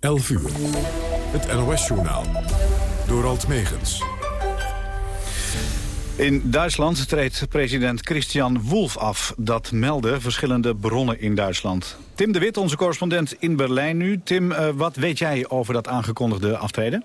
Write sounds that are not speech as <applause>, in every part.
11 uur. Het NOS-journaal. Door Alt Megens. In Duitsland treedt president Christian Wolff af. Dat melden verschillende bronnen in Duitsland. Tim de Wit, onze correspondent in Berlijn nu. Tim, uh, wat weet jij over dat aangekondigde aftreden?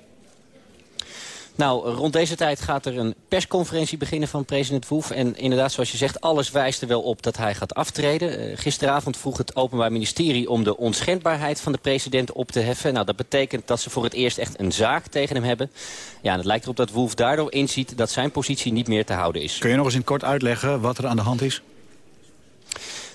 Nou, rond deze tijd gaat er een persconferentie beginnen van president Wolf. En inderdaad, zoals je zegt, alles wijst er wel op dat hij gaat aftreden. Uh, gisteravond vroeg het Openbaar Ministerie om de onschendbaarheid van de president op te heffen. Nou, dat betekent dat ze voor het eerst echt een zaak tegen hem hebben. Ja, en het lijkt erop dat Wolf daardoor inziet dat zijn positie niet meer te houden is. Kun je nog eens in kort uitleggen wat er aan de hand is?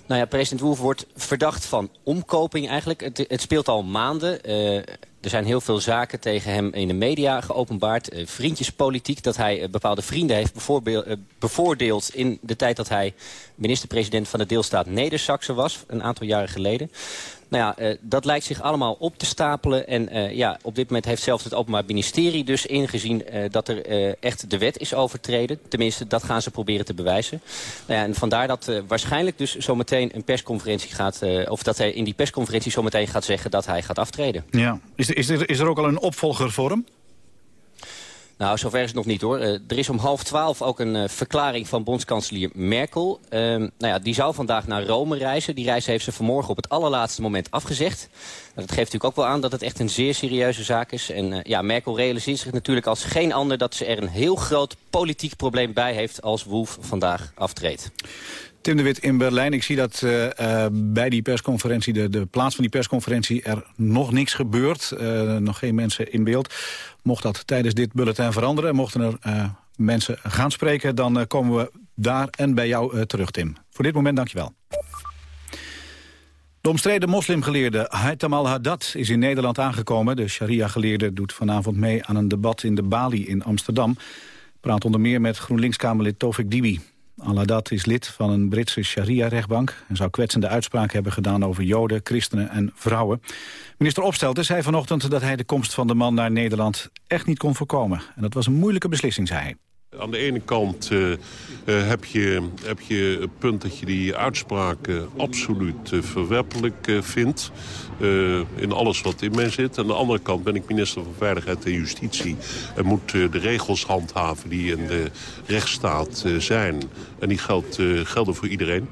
Nou ja, president Wolf wordt verdacht van omkoping eigenlijk. Het, het speelt al maanden. Uh, er zijn heel veel zaken tegen hem in de media geopenbaard. Uh, vriendjespolitiek, dat hij uh, bepaalde vrienden heeft bevoordeeld... in de tijd dat hij minister-president van de deelstaat Neder-Saxe was. Een aantal jaren geleden. Nou ja, uh, dat lijkt zich allemaal op te stapelen. En uh, ja, op dit moment heeft zelfs het Openbaar Ministerie dus ingezien... Uh, dat er echt de wet is overtreden. Tenminste, dat gaan ze proberen te bewijzen. Nou ja, en vandaar dat waarschijnlijk dus zometeen een persconferentie gaat... of dat hij in die persconferentie zometeen gaat zeggen dat hij gaat aftreden. Ja. Is, er, is, er, is er ook al een opvolger voor hem? Nou, zover is het nog niet hoor. Uh, er is om half twaalf ook een uh, verklaring van bondskanselier Merkel. Uh, nou ja, die zou vandaag naar Rome reizen. Die reis heeft ze vanmorgen op het allerlaatste moment afgezegd. Nou, dat geeft natuurlijk ook wel aan dat het echt een zeer serieuze zaak is. En eh, ja, Merkel realiseert zich natuurlijk als geen ander... dat ze er een heel groot politiek probleem bij heeft als Wolf vandaag aftreedt. Tim de Wit in Berlijn. Ik zie dat bij die persconferentie, de, de plaats van die persconferentie... er nog niks gebeurt, nog geen mensen in beeld. Mocht dat tijdens dit bulletin veranderen, mochten er mensen gaan spreken... dan komen we daar en bij jou terug, Tim. Voor dit moment dankjewel. De omstreden moslimgeleerde Haitham al-Haddad is in Nederland aangekomen. De sharia-geleerde doet vanavond mee aan een debat in de Bali in Amsterdam. Praat onder meer met GroenLinks-Kamerlid Tovik Dibi. Al-Haddad is lid van een Britse sharia-rechtbank... en zou kwetsende uitspraken hebben gedaan over joden, christenen en vrouwen. Minister Opstelten zei vanochtend dat hij de komst van de man naar Nederland echt niet kon voorkomen. En dat was een moeilijke beslissing, zei hij. Aan de ene kant uh, uh, heb, je, heb je het punt dat je die uitspraken absoluut uh, verwerpelijk vindt. in alles wat in mij zit. Aan de andere kant ben ik minister van Veiligheid en Justitie. En moet de regels handhaven die in de rechtsstaat zijn. En die gelden voor iedereen.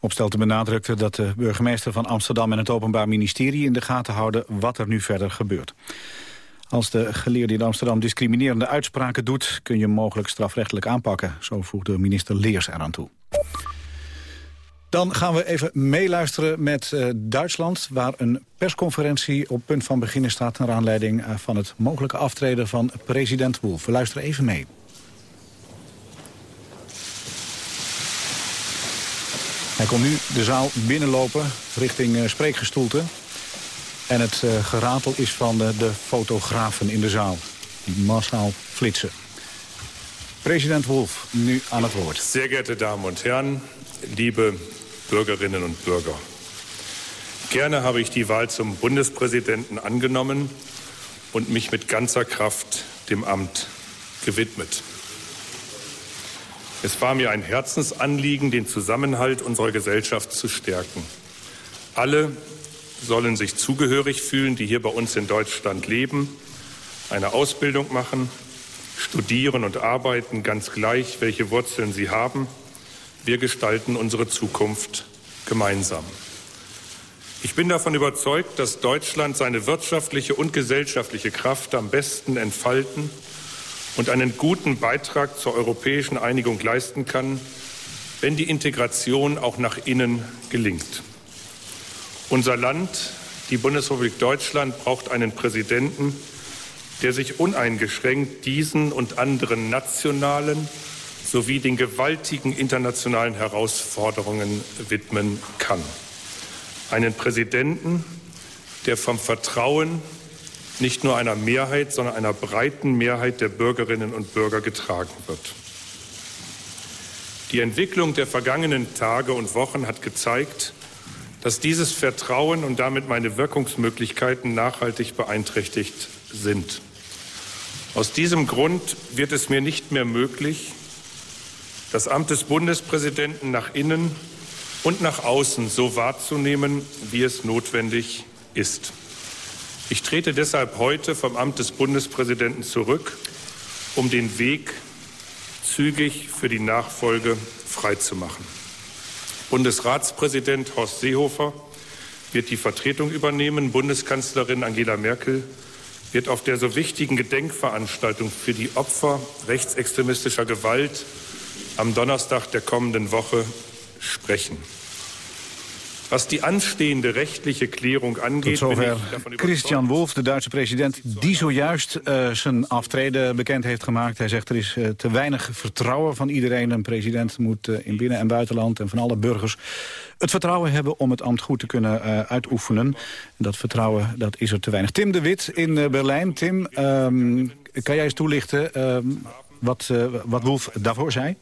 Opstelten benadrukte dat de burgemeester van Amsterdam en het Openbaar Ministerie in de gaten houden wat er nu verder gebeurt. Als de geleerde in Amsterdam discriminerende uitspraken doet... kun je mogelijk strafrechtelijk aanpakken. Zo voegde minister Leers eraan toe. Dan gaan we even meeluisteren met uh, Duitsland... waar een persconferentie op punt van beginnen staat... naar aanleiding uh, van het mogelijke aftreden van president Wolf. We luisteren even mee. Hij komt nu de zaal binnenlopen richting uh, spreekgestoelte. En het uh, geratel is van de, de fotografen in de zaal. Die massaal flitsen. President Wolf, nu aan het woord. Sehr geehrte Damen und Herren, liebe Bürgerinnen und Bürger. Gerne habe ich die Wahl zum Bundespräsidenten angenommen und mich mit ganzer Kraft dem Amt gewidmet. Es war mir ein Herzensanliegen, den Zusammenhalt unserer Gesellschaft zu stärken. Alle sollen sich zugehörig fühlen, die hier bei uns in Deutschland leben, eine Ausbildung machen, studieren und arbeiten, ganz gleich, welche Wurzeln sie haben. Wir gestalten unsere Zukunft gemeinsam. Ich bin davon überzeugt, dass Deutschland seine wirtschaftliche und gesellschaftliche Kraft am besten entfalten und einen guten Beitrag zur europäischen Einigung leisten kann, wenn die Integration auch nach innen gelingt. Unser Land, die Bundesrepublik Deutschland, braucht einen Präsidenten, der sich uneingeschränkt diesen und anderen nationalen sowie den gewaltigen internationalen Herausforderungen widmen kann. Einen Präsidenten, der vom Vertrauen nicht nur einer Mehrheit, sondern einer breiten Mehrheit der Bürgerinnen und Bürger getragen wird. Die Entwicklung der vergangenen Tage und Wochen hat gezeigt, dass dieses Vertrauen und damit meine Wirkungsmöglichkeiten nachhaltig beeinträchtigt sind. Aus diesem Grund wird es mir nicht mehr möglich, das Amt des Bundespräsidenten nach innen und nach außen so wahrzunehmen, wie es notwendig ist. Ich trete deshalb heute vom Amt des Bundespräsidenten zurück, um den Weg zügig für die Nachfolge freizumachen. Bundesratspräsident Horst Seehofer wird die Vertretung übernehmen. Bundeskanzlerin Angela Merkel wird auf der so wichtigen Gedenkveranstaltung für die Opfer rechtsextremistischer Gewalt am Donnerstag der kommenden Woche sprechen. Was die anstehende rechtliche Klärung angeht... Tot zover Christian Wolf, de Duitse president, die zojuist uh, zijn aftreden bekend heeft gemaakt. Hij zegt er is uh, te weinig vertrouwen van iedereen. Een president moet uh, in binnen- en buitenland en van alle burgers het vertrouwen hebben om het ambt goed te kunnen uitoefenen. En dat vertrouwen dat is er te weinig. Tim de Wit in Berlijn. Tim, um, kan jij eens toelichten um, wat, wat Wolf daarvoor zei?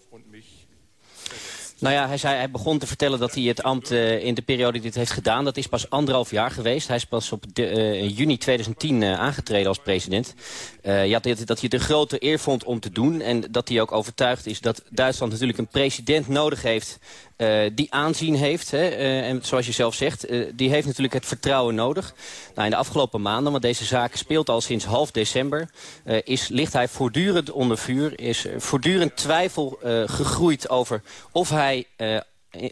Nou ja, hij, zei, hij begon te vertellen dat hij het ambt uh, in de periode die dit heeft gedaan... dat is pas anderhalf jaar geweest. Hij is pas op de, uh, juni 2010 uh, aangetreden als president. ja, dat, dat hij het een grote eer vond om te doen. En dat hij ook overtuigd is dat Duitsland natuurlijk een president nodig heeft... Uh, die aanzien heeft. Hè, uh, en zoals je zelf zegt, uh, die heeft natuurlijk het vertrouwen nodig. Nou, in de afgelopen maanden, want deze zaak speelt al sinds half december... is, ligt hij voortdurend onder vuur. Is voortdurend twijfel gegroeid over of hij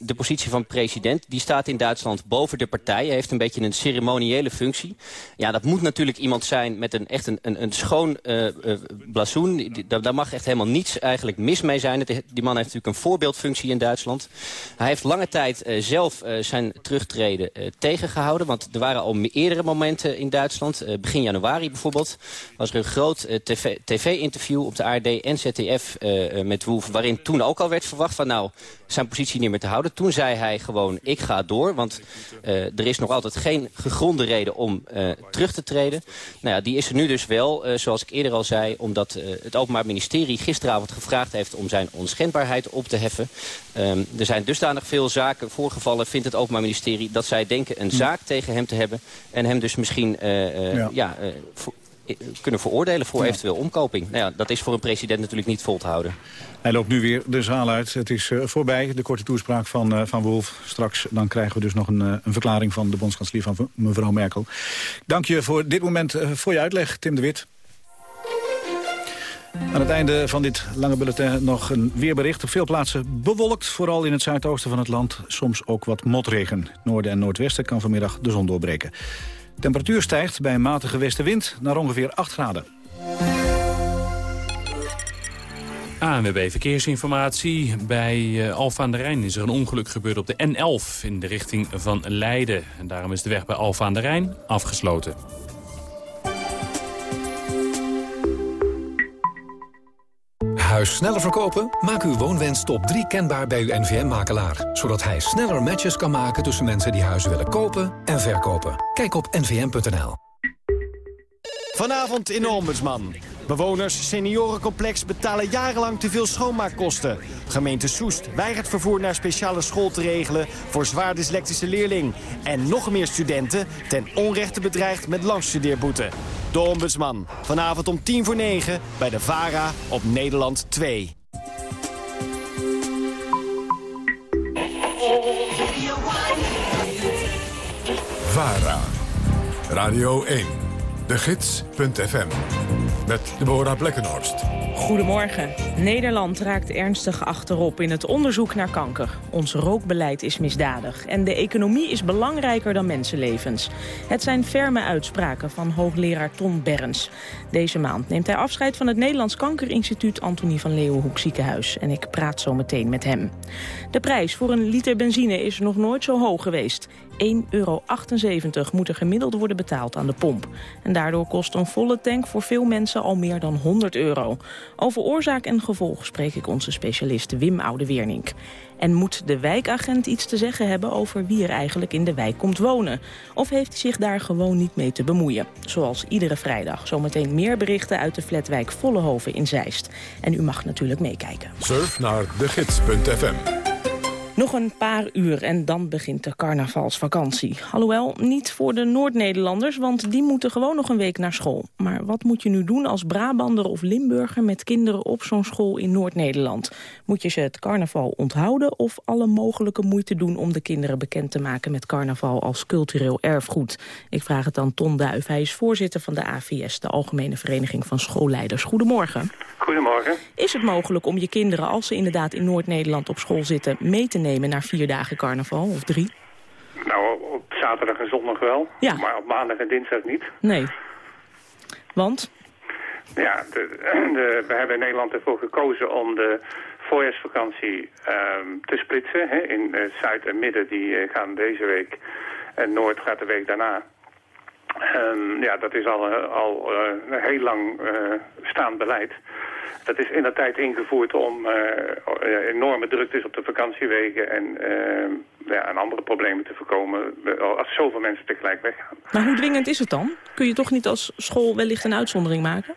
de positie van president, die staat in Duitsland boven de partij. Hij heeft een beetje een ceremoniële functie. Ja, dat moet natuurlijk iemand zijn met een, echt een, een, schoon uh, blazoen. Daar mag echt helemaal niets eigenlijk mis mee zijn. Die man heeft natuurlijk een voorbeeldfunctie in Duitsland. Hij heeft lange tijd uh, zelf zijn terugtreden tegengehouden. Want er waren al eerdere momenten in Duitsland. begin januari bijvoorbeeld was er een groot tv-interview TV op de ARD en ZDF met Wolf... waarin toen ook al werd verwacht van nou, zijn positie niet meer te houden. Toen zei hij gewoon, ik ga door, want uh, er is nog altijd geen gegronde reden om uh, terug te treden. Nou ja, die is er nu dus wel, uh, zoals ik eerder al zei, omdat het Openbaar Ministerie gisteravond gevraagd heeft om zijn onschendbaarheid op te heffen. Um, er zijn dusdanig veel zaken voorgevallen, vindt het Openbaar Ministerie, dat zij denken een zaak tegen hem te hebben en hem dus misschien ja. ja kunnen veroordelen voor eventueel omkoping. Nou ja, dat is voor een president natuurlijk niet vol te houden. Hij loopt nu weer de zaal uit. Het is uh, voorbij, de korte toespraak van, uh, van Wolf. Straks dan krijgen we dus nog een, een verklaring van de bondskanselier van mevrouw Merkel. Dank je voor dit moment voor je uitleg, Tim de Wit. Aan het einde van dit lange bulletin nog een weerbericht. Op veel plaatsen bewolkt, vooral in het zuidoosten van het land. Soms ook wat motregen. Noorden en noordwesten kan vanmiddag de zon doorbreken. Temperatuur stijgt bij een matige westenwind naar ongeveer 8 graden. ANWB Verkeersinformatie. Bij uh, Alfa aan de Rijn is er een ongeluk gebeurd op de N11 in de richting van Leiden. En daarom is de weg bij Alfa aan de Rijn afgesloten. Huis sneller verkopen? Maak uw woonwens top 3 kenbaar bij uw NVM-makelaar. Zodat hij sneller matches kan maken tussen mensen die huizen willen kopen en verkopen. Kijk op nvm.nl. Vanavond in de Ombudsman. Bewoners seniorencomplex betalen jarenlang te veel schoonmaakkosten. Gemeente Soest weigert vervoer naar speciale school te regelen... voor zwaar dyslectische leerling. En nog meer studenten ten onrechte bedreigd met langstudeerboete. De Ombudsman. Vanavond om tien voor negen bij de VARA op Nederland 2. VARA. Radio 1. De Gids.fm. Met Deborah Blekkenhorst. Goedemorgen. Nederland raakt ernstig achterop in het onderzoek naar kanker. Ons rookbeleid is misdadig. En de economie is belangrijker dan mensenlevens. Het zijn ferme uitspraken van hoogleraar Ton Berns. Deze maand neemt hij afscheid van het Nederlands Kankerinstituut Antonie van Leeuwenhoek ziekenhuis. En ik praat zo meteen met hem. De prijs voor een liter benzine is nog nooit zo hoog geweest. 1,78 euro moet er gemiddeld worden betaald aan de pomp. En daardoor kost een volle tank voor veel mensen al meer dan 100 euro. Over oorzaak en gevolg spreek ik onze specialist Wim Oude-Wernink. En moet de wijkagent iets te zeggen hebben over wie er eigenlijk in de wijk komt wonen? Of heeft hij zich daar gewoon niet mee te bemoeien? Zoals iedere vrijdag. Zometeen meer berichten uit de flatwijk Vollehoven in Zeist. En u mag natuurlijk meekijken. Surf naar degids.fm Nog een paar uur en dan begint de carnavalsvakantie. Alhoewel, niet voor de Noord-Nederlanders, want die moeten gewoon nog een week naar school. Maar wat moet je nu doen als Brabander of Limburger met kinderen op zo'n school in Noord-Nederland? Moet je ze het carnaval onthouden of alle mogelijke moeite doen om de kinderen bekend te maken met carnaval als cultureel erfgoed? Ik vraag het aan Ton Duif. Hij is voorzitter van de AVS, de Algemene Vereniging van Schoolleiders. Goedemorgen. Goedemorgen. Is het mogelijk om je kinderen, als ze inderdaad in Noord-Nederland op school zitten, mee te nemen naar vier dagen carnaval of drie? Nou, op zaterdag en zondag wel, Ja. maar op maandag en dinsdag niet. Nee. Want? Ja, de, <clears throat> de- we hebben in Nederland ervoor gekozen om de voorjaarsvakantie ehm, te splitsen. Hè. In eh, Zuid en Midden die eh, gaan deze week en Noord gaat de week daarna. Ehm, ja, dat is al, eh, al een heel lang eh, staand beleid. Dat is in de tijd ingevoerd om eh, enorme druktes op de vakantiewegen en, eh, ja, en andere problemen te voorkomen als zoveel mensen tegelijk weggaan. Maar hoe dwingend is het dan? Kun je toch niet als school wellicht een uitzondering maken?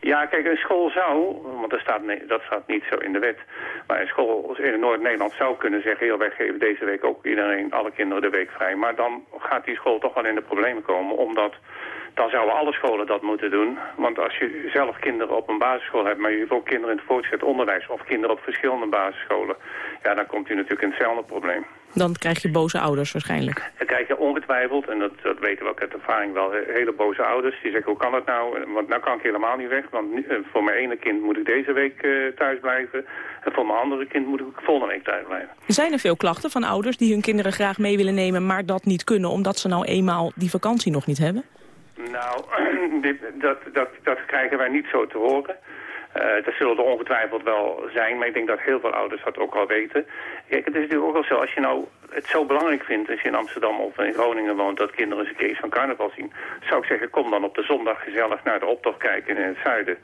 Ja, kijk, een school zou, want dat staat, nee, dat staat niet zo in de wet, maar een school in Noord-Nederland zou kunnen zeggen, heel wij geven deze week ook iedereen, alle kinderen de week vrij. Maar dan gaat die school toch wel in de problemen komen, omdat dan zouden alle scholen dat moeten doen. Want als je zelf kinderen op een basisschool hebt, maar je hebt ook kinderen in het voortgezet onderwijs of kinderen op verschillende basisscholen, ja, dan komt u natuurlijk in hetzelfde probleem. Dan krijg je boze ouders waarschijnlijk. Dan krijg je ongetwijfeld, en dat, dat weten we ook uit ervaring wel, he- hele boze ouders. Die zeggen, hoe kan dat nou? Want nou kan ik helemaal niet weg, want eh, voor mijn ene kind moet ik deze week eh, thuis blijven. En voor mijn andere kind moet ik volgende week thuis blijven. Zijn er veel klachten van ouders die hun kinderen graag mee willen nemen... maar dat niet kunnen omdat ze nou eenmaal die vakantie nog niet hebben? Nou, <clears throat> dat, dat, dat krijgen wij niet zo te horen. Eh dat zullen er ongetwijfeld wel zijn, maar ik denk dat heel veel ouders dat ook al weten. Kijk, het is natuurlijk ook wel zo, als je nou het zo belangrijk vindt... als je in Amsterdam of in Groningen woont, dat kinderen eens een keer van carnaval zien... zou ik zeggen, kom dan op de zondag gezellig naar de optocht kijken in het zuiden.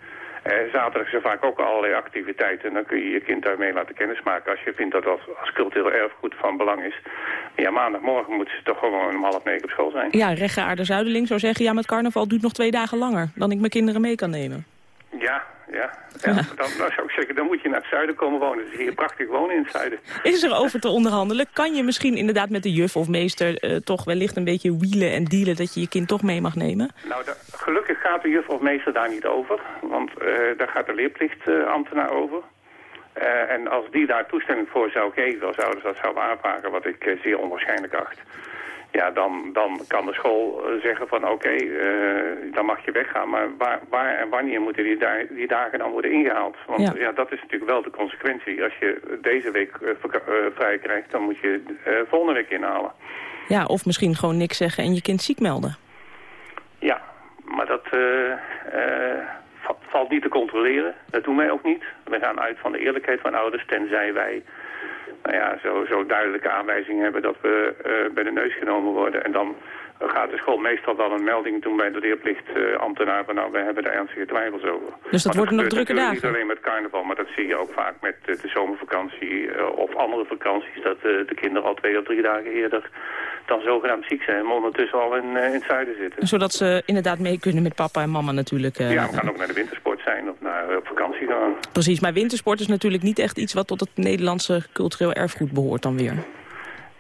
Eh, zaterdag zijn vaak ook allerlei activiteiten. En dan kun je je kind daarmee laten kennismaken als je vindt dat dat als cultureel erfgoed van belang is. Maar ja, maandagmorgen moeten ze toch gewoon om half negen op school zijn. Ja, rechtgeaarde Zuideling zou zeggen... ja, met carnaval duurt nog twee dagen langer dan ik mijn kinderen mee kan nemen. Ja, ja. ja. <laughs> Dan, dan zou ik zeggen, dan moet je naar het zuiden komen wonen. Het is hier prachtig wonen in het zuiden. Is er over te onderhandelen? Kan je misschien inderdaad met de juf of meester... eh, toch wellicht een beetje wielen en dealen dat je je kind toch mee mag nemen? Nou, gelukkig gaat de juf of meester daar niet over. Want eh, daar gaat de leerplichtambtenaar over. Eh, en als die daar toestemming voor zou geven, als ouders dat zouden aanvragen, wat ik zeer onwaarschijnlijk acht. Ja, dan, dan kan de school eh, zeggen van oké, eh, dan mag je weggaan. Maar waar, waar en wanneer moeten die, da- die dagen dan worden ingehaald? Want Ja. ja. dat is natuurlijk wel de consequentie. Als je deze week eh, vrij krijgt, dan moet je eh, volgende week inhalen. Ja, of misschien gewoon niks zeggen en je kind ziek melden. Ja, maar dat va- valt niet te controleren. Dat doen wij ook niet. We gaan uit van de eerlijkheid van ouders, tenzij wij nou ja, zo, zo duidelijke aanwijzingen hebben dat we eh, bij de neus genomen worden. En dan gaat de school meestal wel een melding doen bij de leerplichtambtenaar van nou, we hebben daar ernstige twijfels over. Dus dat worden nog drukke dagen. Niet alleen met carnaval, maar dat zie je ook vaak met eh, de zomervakantie eh, of andere vakanties. Dat de kinderen al twee of drie dagen eerder dan zogenaamd ziek zijn, maar ondertussen al in, in het zuiden zitten. Zodat ze inderdaad mee kunnen met papa en mama natuurlijk. Ja, we gaan ook naar de wintersport zijn of naar eh, op vakantie gaan. Precies, maar wintersport is natuurlijk niet echt iets wat tot het Nederlandse cultureel erfgoed behoort dan weer.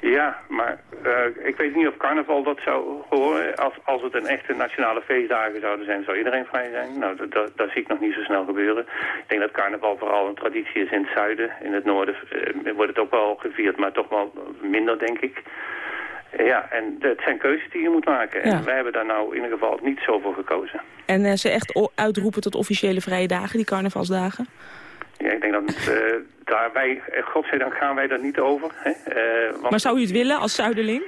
Ja, maar eh, ik weet niet of carnaval dat zou horen. Als, als het een echte nationale feestdagen zouden zijn, zou iedereen vrij zijn. Nou, dat, dat, dat zie ik nog niet zo snel gebeuren. Ik denk dat carnaval vooral een traditie is in het zuiden. In het noorden eh, wordt het ook wel gevierd, maar toch wel minder, denk ik. Ja, en het zijn keuzes die je moet maken. Ja. En wij hebben daar nou in ieder geval niet zo voor gekozen. En eh, ze echt uitroepen tot officiële vrije dagen, die carnavalsdagen? Ja, ik denk dat eh, daar wij, eh, godzijdank gaan wij daar niet over. Hè? Want- Maar zou u het willen als Zuiderling?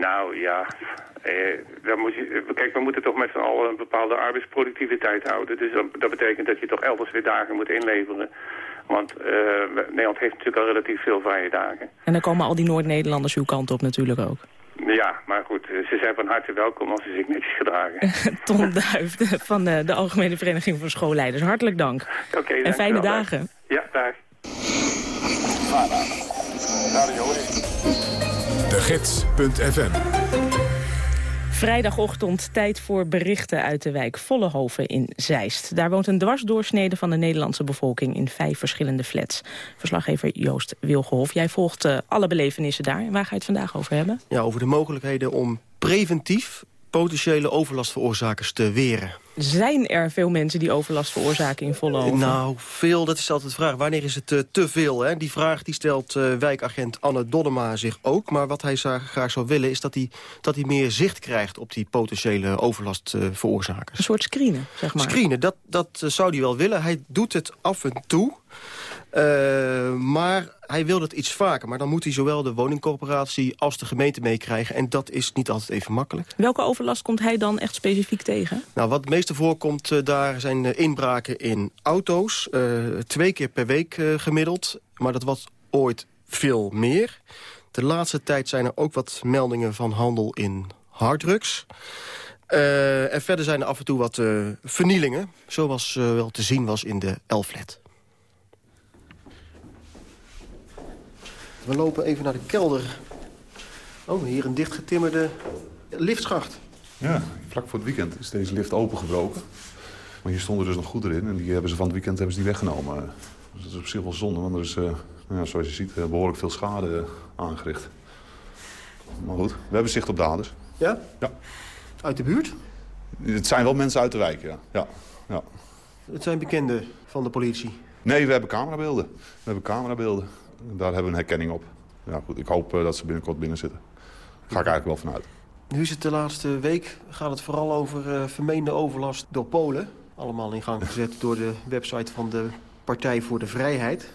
Nou ja, eh, moet je, kijk, we moeten toch met z'n allen een bepaalde arbeidsproductiviteit houden. Dus dat, dat betekent dat je toch elders weer dagen moet inleveren. Want eh, Nederland heeft natuurlijk al relatief veel vrije dagen. En dan komen al die Noord-Nederlanders uw kant op natuurlijk ook. Ja, maar goed, eh, ze zijn van harte welkom als ze zich netjes gedragen. <laughs> Ton Duif van de, de Algemene Vereniging van Schoolleiders. Hartelijk dank. Oké, en dankjewel. fijne dagen. Ja, dag. De Gids.fm Vrijdagochtend tijd voor berichten uit de wijk Vollehoven in Zeist. Daar woont een dwarsdoorsnede van de Nederlandse bevolking in vijf verschillende flats. Verslaggever Joost Wilgehof, jij volgt uh, alle belevenissen daar. Waar ga je het vandaag over hebben? Ja, over de mogelijkheden om preventief potentiële overlastveroorzakers te weren. Zijn er veel mensen die overlast veroorzaken in Vollenhoven? Nou, veel, dat is altijd de vraag. Wanneer is het uh, te veel? Hè? Die vraag die stelt uh, wijkagent Anne Doddema zich ook. Maar wat hij graag zou willen is dat hij, dat hij meer zicht krijgt... op die potentiële overlastveroorzakers. Een soort screenen, zeg maar. Screenen, dat, dat uh, zou hij wel willen. Hij doet het af en toe... Uh, maar hij wil het iets vaker. Maar dan moet hij zowel de woningcorporatie als de gemeente meekrijgen. En dat is niet altijd even makkelijk. Welke overlast komt hij dan echt specifiek tegen? Nou, wat het meeste voorkomt, uh, daar zijn uh, inbraken in auto's. twee keer per week gemiddeld. Maar dat was ooit veel meer. De laatste tijd zijn er ook wat meldingen van handel in harddrugs. en verder zijn er af en toe wat vernielingen. Zoals wel te zien was in de Elflet. We lopen even naar de kelder. Oh, hier een dichtgetimmerde liftschacht. Ja, vlak voor het weekend is deze lift opengebroken. Maar hier stonden dus nog goed erin. En die hebben ze van het weekend hebben ze die weggenomen. Dus dat is op zich wel zonde, want er is, uh, ja, zoals je ziet, behoorlijk veel schade aangericht. Maar goed, we hebben zicht op daders. Ja? Ja. Uit de buurt? Het zijn wel mensen uit de wijk, ja. ja. ja. Het zijn bekenden van de politie? Nee, we hebben camerabeelden. We hebben camerabeelden. Daar hebben we een herkenning op. Ja, goed, ik hoop uh, dat ze binnenkort binnen zitten. Daar ga ik eigenlijk wel vanuit. Nu is het de laatste week. Gaat het vooral over uh, vermeende overlast door Polen. Allemaal in gang gezet door de website van de Partij voor de Vrijheid.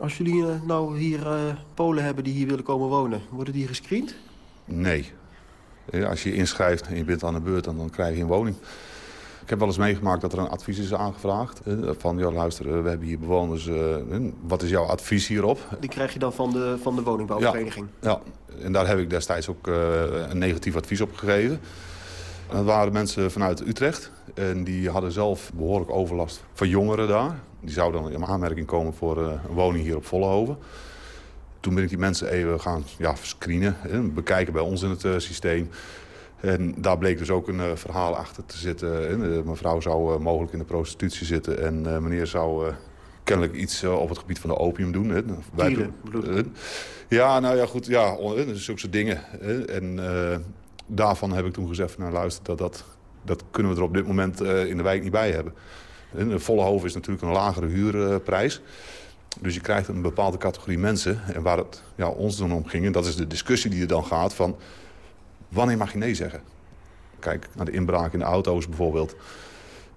Als jullie uh, nou hier Polen hebben die hier willen komen wonen, worden die gescreend? Nee. Als je je inschrijft en je bent aan de beurt, dan, dan krijg je een woning. Ik heb wel eens meegemaakt dat er een advies is aangevraagd. Van, ja, luister, we hebben hier bewoners. wat is jouw advies hierop? Die krijg je dan van de, van de woningbouwvereniging? Ja, ja, en daar heb ik destijds ook een negatief advies op gegeven. En dat waren mensen vanuit Utrecht. En die hadden zelf behoorlijk overlast van jongeren daar. Die zouden dan in aanmerking komen voor een woning hier op Vollenhoven. Toen ben ik die mensen even gaan ja, screenen, bekijken bij ons in het systeem. En daar bleek dus ook een uh, verhaal achter te zitten. Uh, mevrouw zou uh, mogelijk in de prostitutie zitten. En meneer zou kennelijk iets op het gebied van de opium doen. Hè. Wij, ja, nou ja, goed. Ja, zulke soort dingen. En daarvan heb ik toen gezegd, nou luister, dat, dat, dat kunnen we er op dit moment in de wijk niet bij hebben. Een volle hoofd is natuurlijk een lagere huurprijs. Dus je krijgt een bepaalde categorie mensen. En waar het ja, ons dan om ging, en dat is de discussie die er dan gaat van... Wanneer mag je nee zeggen? Kijk naar de inbraak in de auto's bijvoorbeeld.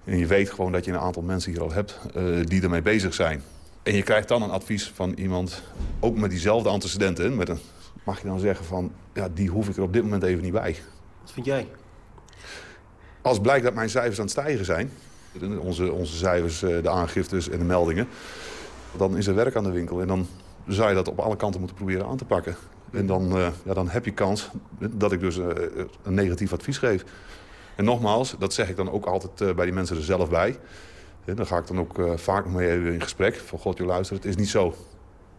En je weet gewoon dat je een aantal mensen hier al hebt uh, die ermee bezig zijn. En je krijgt dan een advies van iemand, ook met diezelfde antecedenten... Met een, mag je dan zeggen van, ja, die hoef ik er op dit moment even niet bij. Wat vind jij? Als blijkt dat mijn cijfers aan het stijgen zijn... onze, onze cijfers, de aangiftes en de meldingen... dan is er werk aan de winkel. En dan zou je dat op alle kanten moeten proberen aan te pakken. En dan, uh, ja, dan heb je kans dat ik dus uh, een negatief advies geef. En nogmaals, dat zeg ik dan ook altijd uh, bij die mensen er zelf bij. En dan ga ik dan ook vaak mee in gesprek. Van god, je luistert, het is niet zo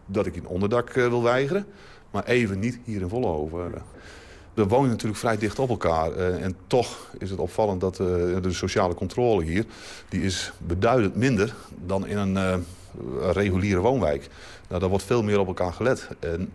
dat ik een onderdak wil weigeren. Maar even niet hier in Vollenhoven. We wonen natuurlijk vrij dicht op elkaar. en toch is het opvallend dat de sociale controle hier... die is beduidend minder dan in een reguliere woonwijk. Nou, daar wordt veel meer op elkaar gelet. En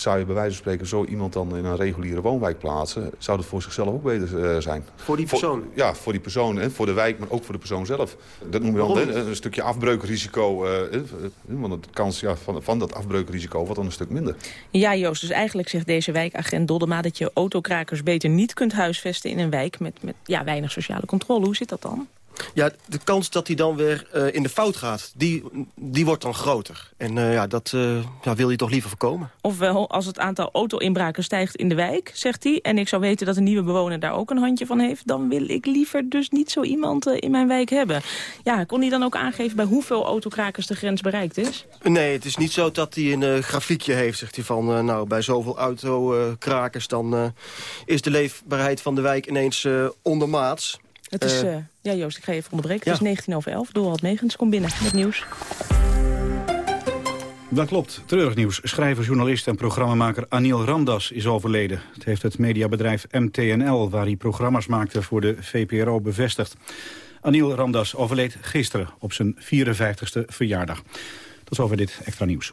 zou je bij wijze van spreken zo iemand dan in een reguliere woonwijk plaatsen... zou dat voor zichzelf ook beter uh, zijn. Voor die persoon? Voor, ja, voor die persoon en voor de wijk, maar ook voor de persoon zelf. Dat noemen we dan een, een stukje afbreukrisico. Uh, want de kans ja, van, van dat afbreukrisico wordt dan een stuk minder. Ja, Joost, dus eigenlijk zegt deze wijkagent Doddema... dat je autokrakers beter niet kunt huisvesten in een wijk met, met ja, weinig sociale controle. Hoe zit dat dan? Ja, de kans dat hij dan weer uh, in de fout gaat, die, die wordt dan groter. En uh, ja, dat uh, ja, wil je toch liever voorkomen. Ofwel, als het aantal auto-inbraken stijgt in de wijk, zegt hij... en ik zou weten dat een nieuwe bewoner daar ook een handje van heeft... dan wil ik liever dus niet zo iemand in mijn wijk hebben. Ja, kon hij dan ook aangeven bij hoeveel autokrakers de grens bereikt is? Nee, het is niet zo dat hij een grafiekje heeft, zegt hij van... nou, bij zoveel autokrakers dan is de leefbaarheid van de wijk ineens ondermaats... Het is, uh, ja Joost, ik ga je even onderbreken. Ja. Het is 19 over 11. Doorhald Megens komt binnen met nieuws. Dat klopt. Treurig nieuws. Schrijver, journalist en programmamaker Anil Ramdas is overleden. Het heeft het mediabedrijf MTNL, waar hij programma's maakte voor de VPRO, bevestigd. Anil Ramdas overleed gisteren op zijn 54ste verjaardag. Tot zover dit extra nieuws.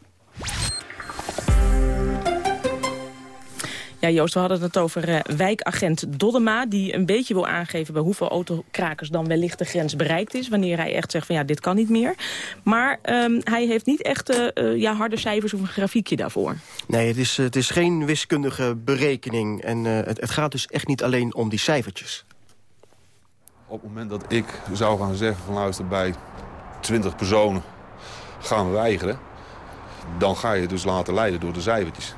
Ja, Joost, we hadden het over uh, wijkagent Doddema... die een beetje wil aangeven bij hoeveel autokrakers dan wellicht de grens bereikt is... wanneer hij echt zegt van ja, dit kan niet meer. Maar um, hij heeft niet echt uh, uh, ja, harde cijfers of een grafiekje daarvoor. Nee, het is, het is geen wiskundige berekening. En het, het gaat dus echt niet alleen om die cijfertjes. Op het moment dat ik zou gaan zeggen van luister bij 20 personen gaan weigeren... dan ga je dus laten leiden door de cijfertjes.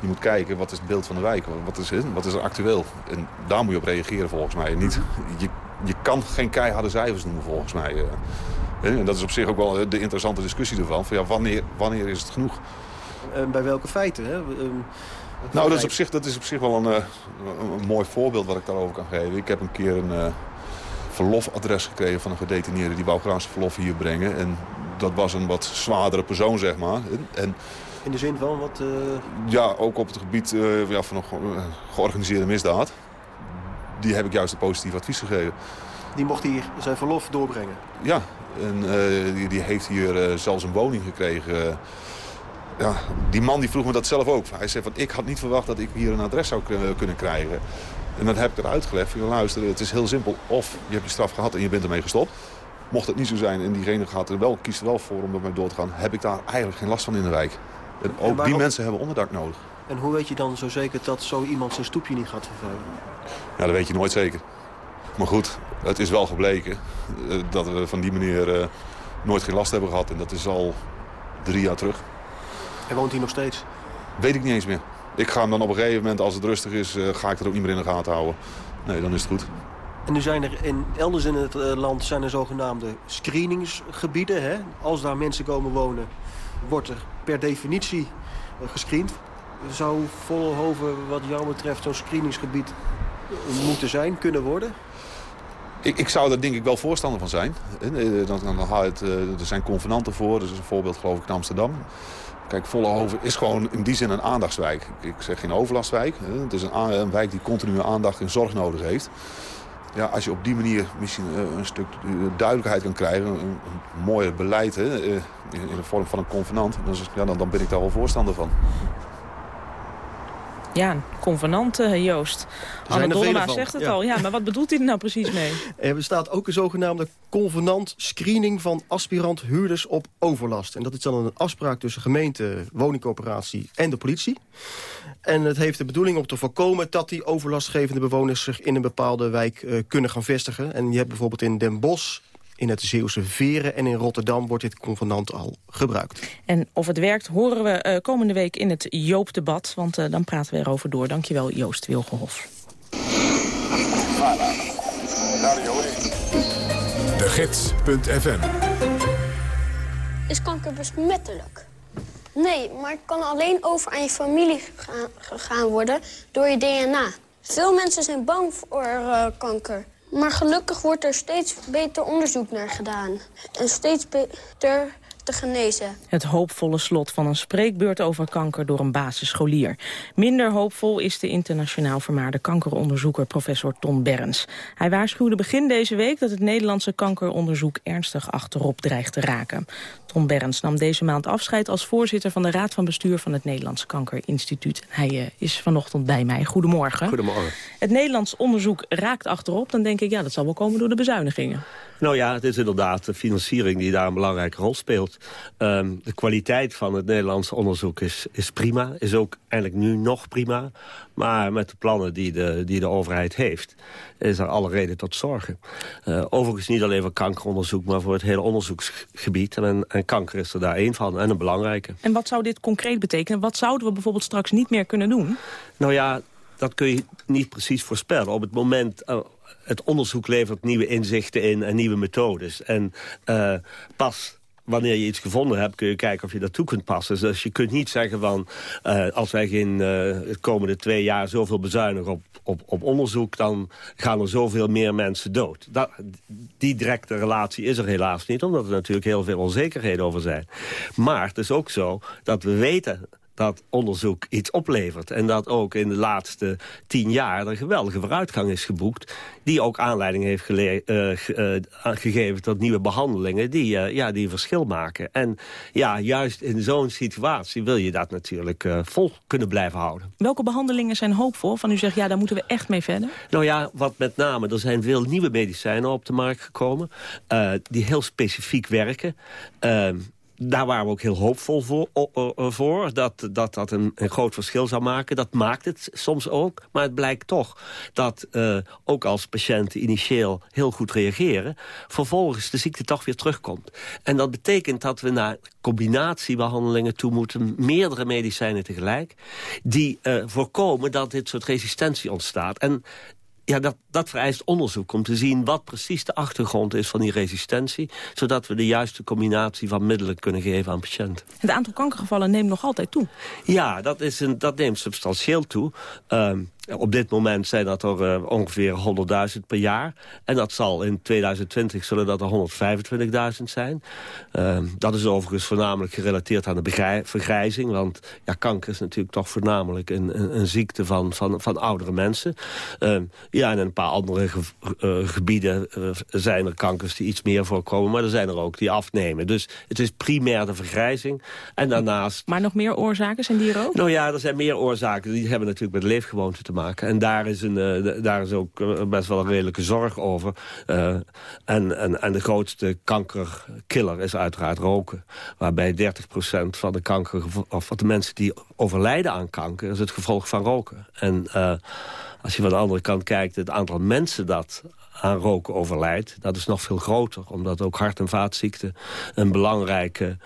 Je moet kijken, wat is het beeld van de wijk? Wat is, wat is er actueel? En daar moet je op reageren volgens mij. Niet, je, je kan geen keiharde cijfers noemen volgens mij. En dat is op zich ook wel de interessante discussie ervan. Van, ja, wanneer, wanneer is het genoeg? En bij welke feiten? Hè? nou, dat is, op zich, dat is op zich wel een, een, een, mooi voorbeeld wat ik daarover kan geven. Ik heb een keer een uh, verlofadres gekregen van een gedetineerde... die wou graag zijn verlof hier brengen. En dat was een wat zwaardere persoon, zeg maar. En, in de zin van wat... Uh... Ja, ook op het gebied uh, ja, van een georganiseerde misdaad. Die heb ik juist een positief advies gegeven. Die mocht hier zijn verlof doorbrengen? Ja, en uh, die, die, heeft hier zelfs een woning gekregen. ja, die man die vroeg me dat zelf ook. Hij zei van, ik had niet verwacht dat ik hier een adres zou kunnen krijgen. En dat heb ik eruit gelegd. Van, luister, het is heel simpel. Of je hebt je straf gehad en je bent ermee gestopt. Mocht het niet zo zijn en diegene gaat er wel, kiest er wel voor om ermee door te gaan... heb ik daar eigenlijk geen last van in de wijk. En ook en die mensen hebben onderdak nodig. En hoe weet je dan zo zeker dat zo iemand zijn stoepje niet gaat vervuilen? Ja, dat weet je nooit zeker. Maar goed, het is wel gebleken uh, dat we van die meneer uh, nooit geen last hebben gehad. En dat is al drie jaar terug. En woont hij nog steeds? Weet ik niet eens meer. Ik ga hem dan op een gegeven moment, als het rustig is, uh, ga ik er ook niet meer in de gaten houden. Nee, dan is het goed. En nu zijn er in, elders in het land zijn er zogenaamde screeningsgebieden. Hè? Als daar mensen komen wonen, wordt er per definitie gescreend. Zou Vollenhoven wat jou betreft zo'n screeningsgebied moeten zijn, kunnen worden? Ik, ik, zou daar denk ik wel voorstander van zijn. Dan, dan, er zijn convenanten voor, is een voorbeeld geloof ik in Amsterdam. Kijk, Vollenhoven is gewoon in die zin een aandachtswijk. Ik zeg geen overlastwijk. Het is een, een wijk die continue aandacht en zorg nodig heeft ja, als je op die manier misschien uh, een stuk duidelijkheid kan krijgen... een, een mooier beleid hè, uh, in, in, de vorm van een convenant... Dan, ja, dan, dan ben ik daar wel voorstander van. Ja, een convenant, uh, Joost. Anne Dollema zegt het ja. al. Ja, maar wat bedoelt hij er nou precies mee? Er bestaat ook een zogenaamde convenant screening van aspirant huurders op overlast. En dat is dan een afspraak tussen gemeente, woningcoöperatie en de politie. En het heeft de bedoeling om te voorkomen dat die overlastgevende bewoners zich in een bepaalde wijk uh, kunnen gaan vestigen. En je hebt bijvoorbeeld in Den Bosch in het Zeeuwse Veren en in Rotterdam wordt dit convenant al gebruikt. En of het werkt horen we uh, komende week in het Joop-debat, want uh, dan praten we erover door. Dankjewel Joost Wilgehof. De Gids.fm Is kanker besmettelijk? Nee, maar het kan alleen over aan je familie gegaan worden door je DNA. Veel mensen zijn bang voor uh, kanker. Maar gelukkig wordt er steeds beter onderzoek naar gedaan. En steeds beter te genezen. Het hoopvolle slot van een spreekbeurt over kanker door een basisscholier. Minder hoopvol is de internationaal vermaarde kankeronderzoeker professor Ton Berns. Hij waarschuwde begin deze week dat het Nederlandse kankeronderzoek ernstig achterop dreigt te raken. Ton Berns nam deze maand afscheid als voorzitter van de Raad van Bestuur van het Nederlandse Kankerinstituut. Hij uh, is vanochtend bij mij. Goedemorgen. Goedemorgen. Het Nederlands onderzoek raakt achterop. Dan denk ik, ja, dat zal wel komen door de bezuinigingen. Nou ja, het is inderdaad de financiering die daar een belangrijke rol speelt. Um, de kwaliteit van het Nederlandse onderzoek is, is prima. Is ook eigenlijk nu nog prima. Maar met de plannen die de, die de overheid heeft... is er alle reden tot zorgen. Uh, overigens niet alleen voor kankeronderzoek... maar voor het hele onderzoeksgebied. En, en kanker is er daar één van en een belangrijke. En wat zou dit concreet betekenen? Wat zouden we bijvoorbeeld straks niet meer kunnen doen? Nou ja, dat kun je niet precies voorspellen. Op het moment... Uh, het onderzoek levert nieuwe inzichten in en nieuwe methodes. En uh, pas wanneer je iets gevonden hebt, kun je kijken of je dat toe kunt passen. Dus je kunt niet zeggen van, uh, als wij geen uh, de komende twee jaar zoveel bezuinigen op, op, op onderzoek, dan gaan er zoveel meer mensen dood. Dat, die directe relatie is er helaas niet, omdat er natuurlijk heel veel onzekerheden over zijn. Maar het is ook zo dat we weten dat onderzoek iets oplevert. En dat ook in de laatste tien jaar er geweldige vooruitgang is geboekt... die ook aanleiding heeft uh, uh, gegeven tot nieuwe behandelingen... die, uh, ja, die een verschil maken. En ja, juist in zo'n situatie wil je dat natuurlijk vol kunnen blijven houden. Welke behandelingen zijn hoopvol? Van u zegt, ja, daar moeten we echt mee verder. Nou ja, wat met name, er zijn veel nieuwe medicijnen op de markt gekomen... die heel specifiek werken ehm, daar waren we ook heel hoopvol voor, voor dat, dat dat een, een, groot verschil zou maken. Dat maakt het soms ook, maar het blijkt toch dat uh, ook als patiënten initieel heel goed reageren... vervolgens de ziekte toch weer terugkomt. En dat betekent dat we naar combinatiebehandelingen toe moeten... meerdere medicijnen tegelijk, die uh, voorkomen dat dit soort resistentie ontstaat. En ja, dat, dat vereist onderzoek om te zien wat precies de achtergrond is van die resistentie. Zodat we de juiste combinatie van middelen kunnen geven aan patiënten. Het aantal kankergevallen neemt nog altijd toe. Ja, dat, is een, dat neemt substantieel toe. Uh, op dit moment zijn dat er uh, ongeveer 100.000 per jaar. En dat zal in 2020 zullen dat er 125.000 zijn. Uh, dat is overigens voornamelijk gerelateerd aan de vergrijzing. Want ja, kanker is natuurlijk toch voornamelijk een, een, een ziekte van, van, van oudere mensen. Uh, ja, en in een paar andere ge uh, gebieden uh, zijn er kankers die iets meer voorkomen. Maar er zijn er ook die afnemen. Dus het is primair de vergrijzing. En daarnaast... Maar nog meer oorzaken zijn die er ook? Nou ja, er zijn meer oorzaken. Die hebben natuurlijk met leefgewoonten te maken. En daar is, een, uh, daar is ook uh, best wel een redelijke zorg over. Uh, en, en, en de grootste kankerkiller is uiteraard roken. Waarbij 30% van de kanker, of van de mensen die overlijden aan kanker... is het gevolg van roken. En als je van de andere kant kijkt, het aantal mensen dat aan roken overlijdt, dat is nog veel groter. Omdat ook hart- en vaatziekten een belangrijke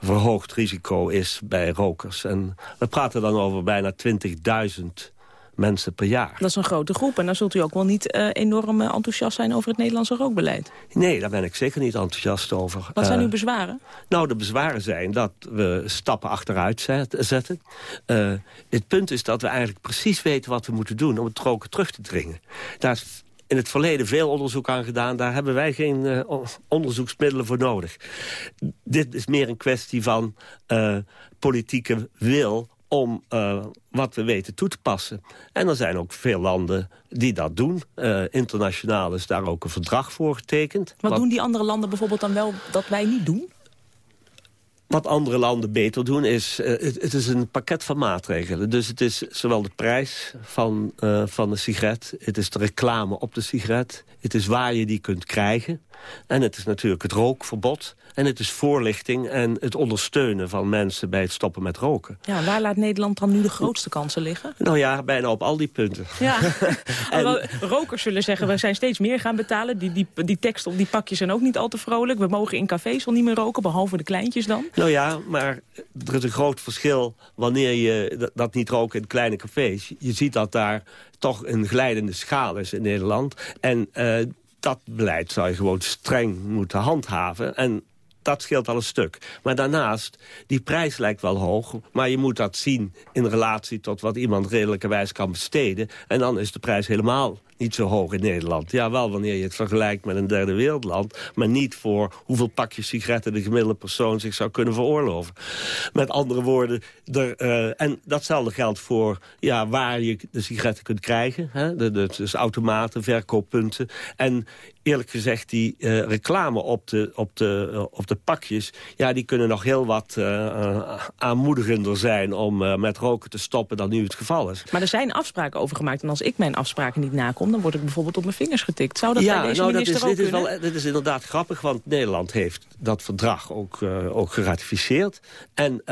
verhoogd risico is bij rokers. En we praten dan over bijna 20.000 mensen per jaar. Dat is een grote groep. En dan zult u ook wel niet uh, enorm enthousiast zijn over het Nederlandse rookbeleid. Nee, daar ben ik zeker niet enthousiast over. Wat zijn uh, uw bezwaren? Nou, de bezwaren zijn dat we stappen achteruit zetten. Het punt is dat we eigenlijk precies weten wat we moeten doen... om het roken terug te dringen. Daar is in het verleden veel onderzoek aan gedaan. Daar hebben wij geen uh, onderzoeksmiddelen voor nodig. Dit is meer een kwestie van uh, politieke wil om uh, wat we weten toe te passen. En er zijn ook veel landen die dat doen. Uh, internationaal is daar ook een verdrag voor getekend. Wat, wat doen die andere landen bijvoorbeeld dan wel dat wij niet doen? Wat andere landen beter doen is, uh, het, het, is een pakket van maatregelen. Dus het is zowel de prijs van, van de sigaret, het is de reclame op de sigaret, het is waar je die kunt krijgen. En het is natuurlijk het rookverbod. En het is voorlichting en het ondersteunen van mensen bij het stoppen met roken. Ja, waar laat Nederland dan nu de grootste kansen liggen? Nou ja, bijna op al die punten. Ja, <laughs> en... rokers zullen zeggen, we zijn steeds meer gaan betalen. Die, die, die tekst op die pakjes zijn ook niet al te vrolijk. We mogen in cafés al niet meer roken, behalve de kleintjes dan. Nou ja, maar er is een groot verschil wanneer je dat niet roken in kleine cafés. Je ziet dat daar toch een glijdende schaal is in Nederland. En uh, dat beleid zou je gewoon streng moeten handhaven. En dat scheelt al een stuk. Maar daarnaast, die prijs lijkt wel hoog... maar je moet dat zien in relatie tot wat iemand redelijkerwijs kan besteden. En dan is de prijs helemaal niet zo hoog in Nederland. Ja, wel wanneer je het vergelijkt met een derde wereldland... maar niet voor hoeveel pakjes sigaretten de gemiddelde persoon zich zou kunnen veroorloven. Met andere woorden, er, uh, en datzelfde geldt voor ja, waar je de sigaretten kunt krijgen. Hè? De, de, dus automaten, verkooppunten. En eerlijk gezegd, die uh, reclame op de, op, de, uh, op de pakjes... ja, die kunnen nog heel wat uh, aanmoedigender zijn om met roken te stoppen dan nu het geval is. Maar er zijn afspraken over gemaakt. En als ik mijn afspraken niet nakom, dan word ik bijvoorbeeld op mijn vingers getikt. Zou dat ja, bij deze nou, minister dat is, dit is wel, Dit is inderdaad grappig, want Nederland heeft dat verdrag ook, ook geratificeerd. En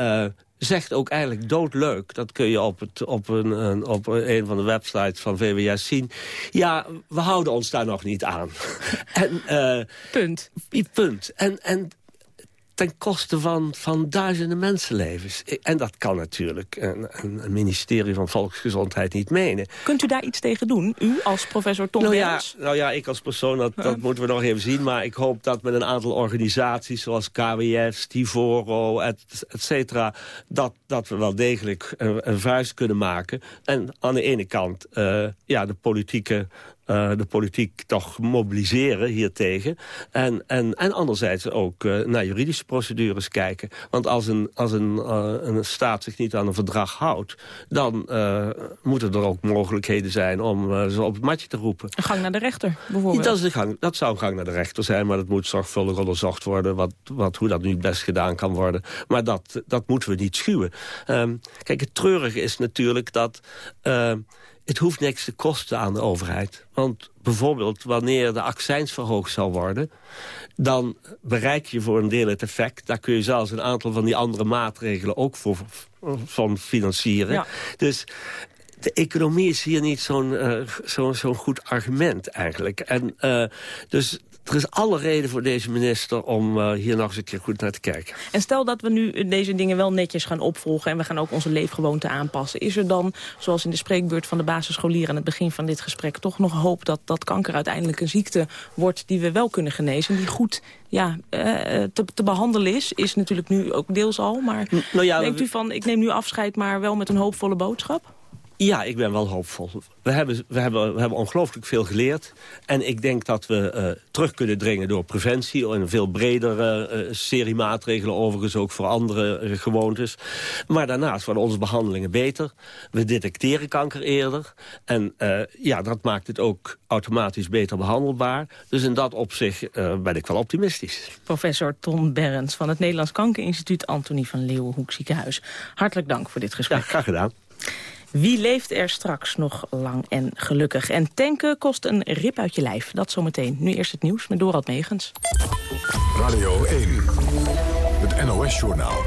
zegt ook eigenlijk doodleuk, dat kun je op, het, op, een, een, op een van de websites van VWS zien. Ja, we houden ons daar nog niet aan. <laughs> en, uh, punt. Punt. En, en ten koste van, van duizenden mensenlevens. En dat kan natuurlijk een, een, ministerie van Volksgezondheid niet menen. Kunt u daar iets tegen doen, u als professor Tom nou ja, nou ja, ik als persoon, dat, dat moeten we nog even zien. Maar ik hoop dat met een aantal organisaties zoals KWS, Tivoro, et, et cetera... Dat, dat we wel degelijk een, een vuist kunnen maken. En aan de ene kant uh, ja, de politieke uh, de politiek toch mobiliseren hiertegen. En, en, en anderzijds ook uh, naar juridische procedures kijken. Want als een, als een, uh, een staat zich niet aan een verdrag houdt... dan moeten er ook mogelijkheden zijn om ze op het matje te roepen. Een gang naar de rechter, bijvoorbeeld? Dat, is de gang, dat zou een gang naar de rechter zijn, maar dat moet zorgvuldig onderzocht worden... Wat, wat, hoe dat nu het best gedaan kan worden. Maar dat, dat moeten we niet schuwen. Um, kijk, het treurige is natuurlijk dat het hoeft niks te kosten aan de overheid. Want bijvoorbeeld wanneer de accijns verhoogd zal worden... dan bereik je voor een deel het effect. Daar kun je zelfs een aantal van die andere maatregelen ook voor, van financieren. Dus de economie is hier niet zo'n uh, zo'n goed argument eigenlijk. En uh, dus er is alle reden voor deze minister om uh, hier nog eens een keer goed naar te kijken. En stel dat we nu deze dingen wel netjes gaan opvolgen... en we gaan ook onze leefgewoonten aanpassen. Is er dan, zoals in de spreekbeurt van de basisscholier... aan het begin van dit gesprek, toch nog hoop dat, dat kanker uiteindelijk een ziekte wordt... die we wel kunnen genezen, die goed ja, te, te, behandelen is? Is natuurlijk nu ook deels al, maar nou ja, denkt u van... ik neem nu afscheid, maar wel met een hoopvolle boodschap? Ja, ik ben wel hoopvol. We hebben, we hebben, we hebben ongelooflijk veel geleerd. En ik denk dat we uh, terug kunnen dringen door preventie... en een veel bredere uh, serie maatregelen overigens ook voor andere uh, gewoontes. Maar daarnaast worden onze behandelingen beter. We detecteren kanker eerder. En ja, dat maakt het ook automatisch beter behandelbaar. Dus in dat opzicht ben ik wel optimistisch. Professor Tom Berends van het Nederlands Kankerinstituut... Antonie van Leeuwenhoek Ziekenhuis. Hartelijk dank voor dit gesprek. Ja, graag gedaan. Wie leeft er straks nog lang en gelukkig? En tanken kost een rip uit je lijf. Dat zometeen. Nu eerst het nieuws met Dorald Megens. Radio 1, het NOS-journaal.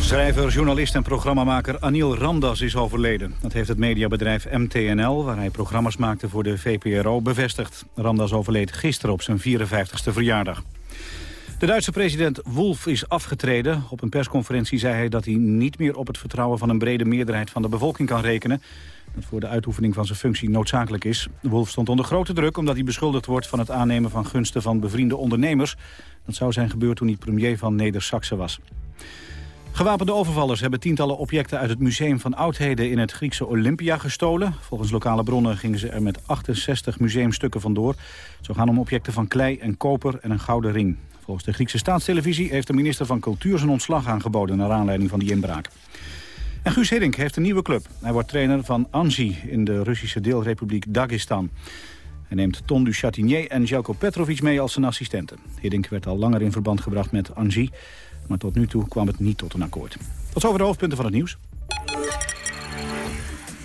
Schrijver, journalist en programmamaker Anil Ramdas is overleden. Dat heeft het mediabedrijf MTNL, waar hij programma's maakte voor de VPRO, bevestigd. Ramdas overleed gisteren op zijn 54ste verjaardag. De Duitse president Wolf is afgetreden. Op een persconferentie zei hij dat hij niet meer op het vertrouwen van een brede meerderheid van de bevolking kan rekenen. Dat voor de uitoefening van zijn functie noodzakelijk is. Wolf stond onder grote druk omdat hij beschuldigd wordt van het aannemen van gunsten van bevriende ondernemers. Dat zou zijn gebeurd toen hij premier van Neder-Saxe was. Gewapende overvallers hebben tientallen objecten uit het Museum van Oudheden in het Griekse Olympia gestolen. Volgens lokale bronnen gingen ze er met 68 museumstukken vandoor. Zo gaan om objecten van klei en koper en een gouden ring. Volgens de Griekse staatstelevisie heeft de minister van Cultuur zijn ontslag aangeboden... naar aanleiding van die inbraak. En Guus Hiddink heeft een nieuwe club. Hij wordt trainer van Anji in de Russische deelrepubliek Dagestan. Hij neemt Ton du Chatinier en Jelko Petrovic mee als zijn assistenten. Hiddink werd al langer in verband gebracht met Anji... maar tot nu toe kwam het niet tot een akkoord. Tot zover de hoofdpunten van het nieuws.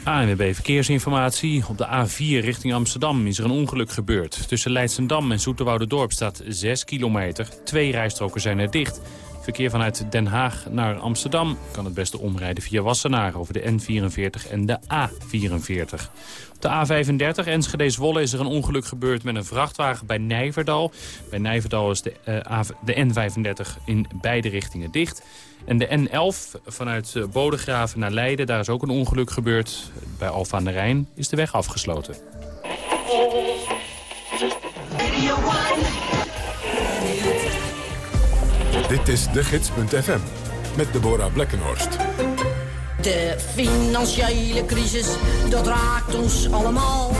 ANWB Verkeersinformatie. Op de A4 richting Amsterdam is er een ongeluk gebeurd. Tussen Leidsendam en Dorp staat 6 kilometer. Twee rijstroken zijn er dicht. Verkeer vanuit Den Haag naar Amsterdam kan het beste omrijden via Wassenaar... over de N44 en de A44. De A35 Enschede-Zwolle is er een ongeluk gebeurd met een vrachtwagen bij Nijverdal. Bij Nijverdal is de, uh, de N35 in beide richtingen dicht. En de N11 vanuit eh, Bodegraven naar Leiden, daar is ook een ongeluk gebeurd. Bij Alfa aan de Rijn is de weg afgesloten. Dit is de gids.fm met Deborah Blekkenhorst. De financiële crisis, dat raakt ons allemaal.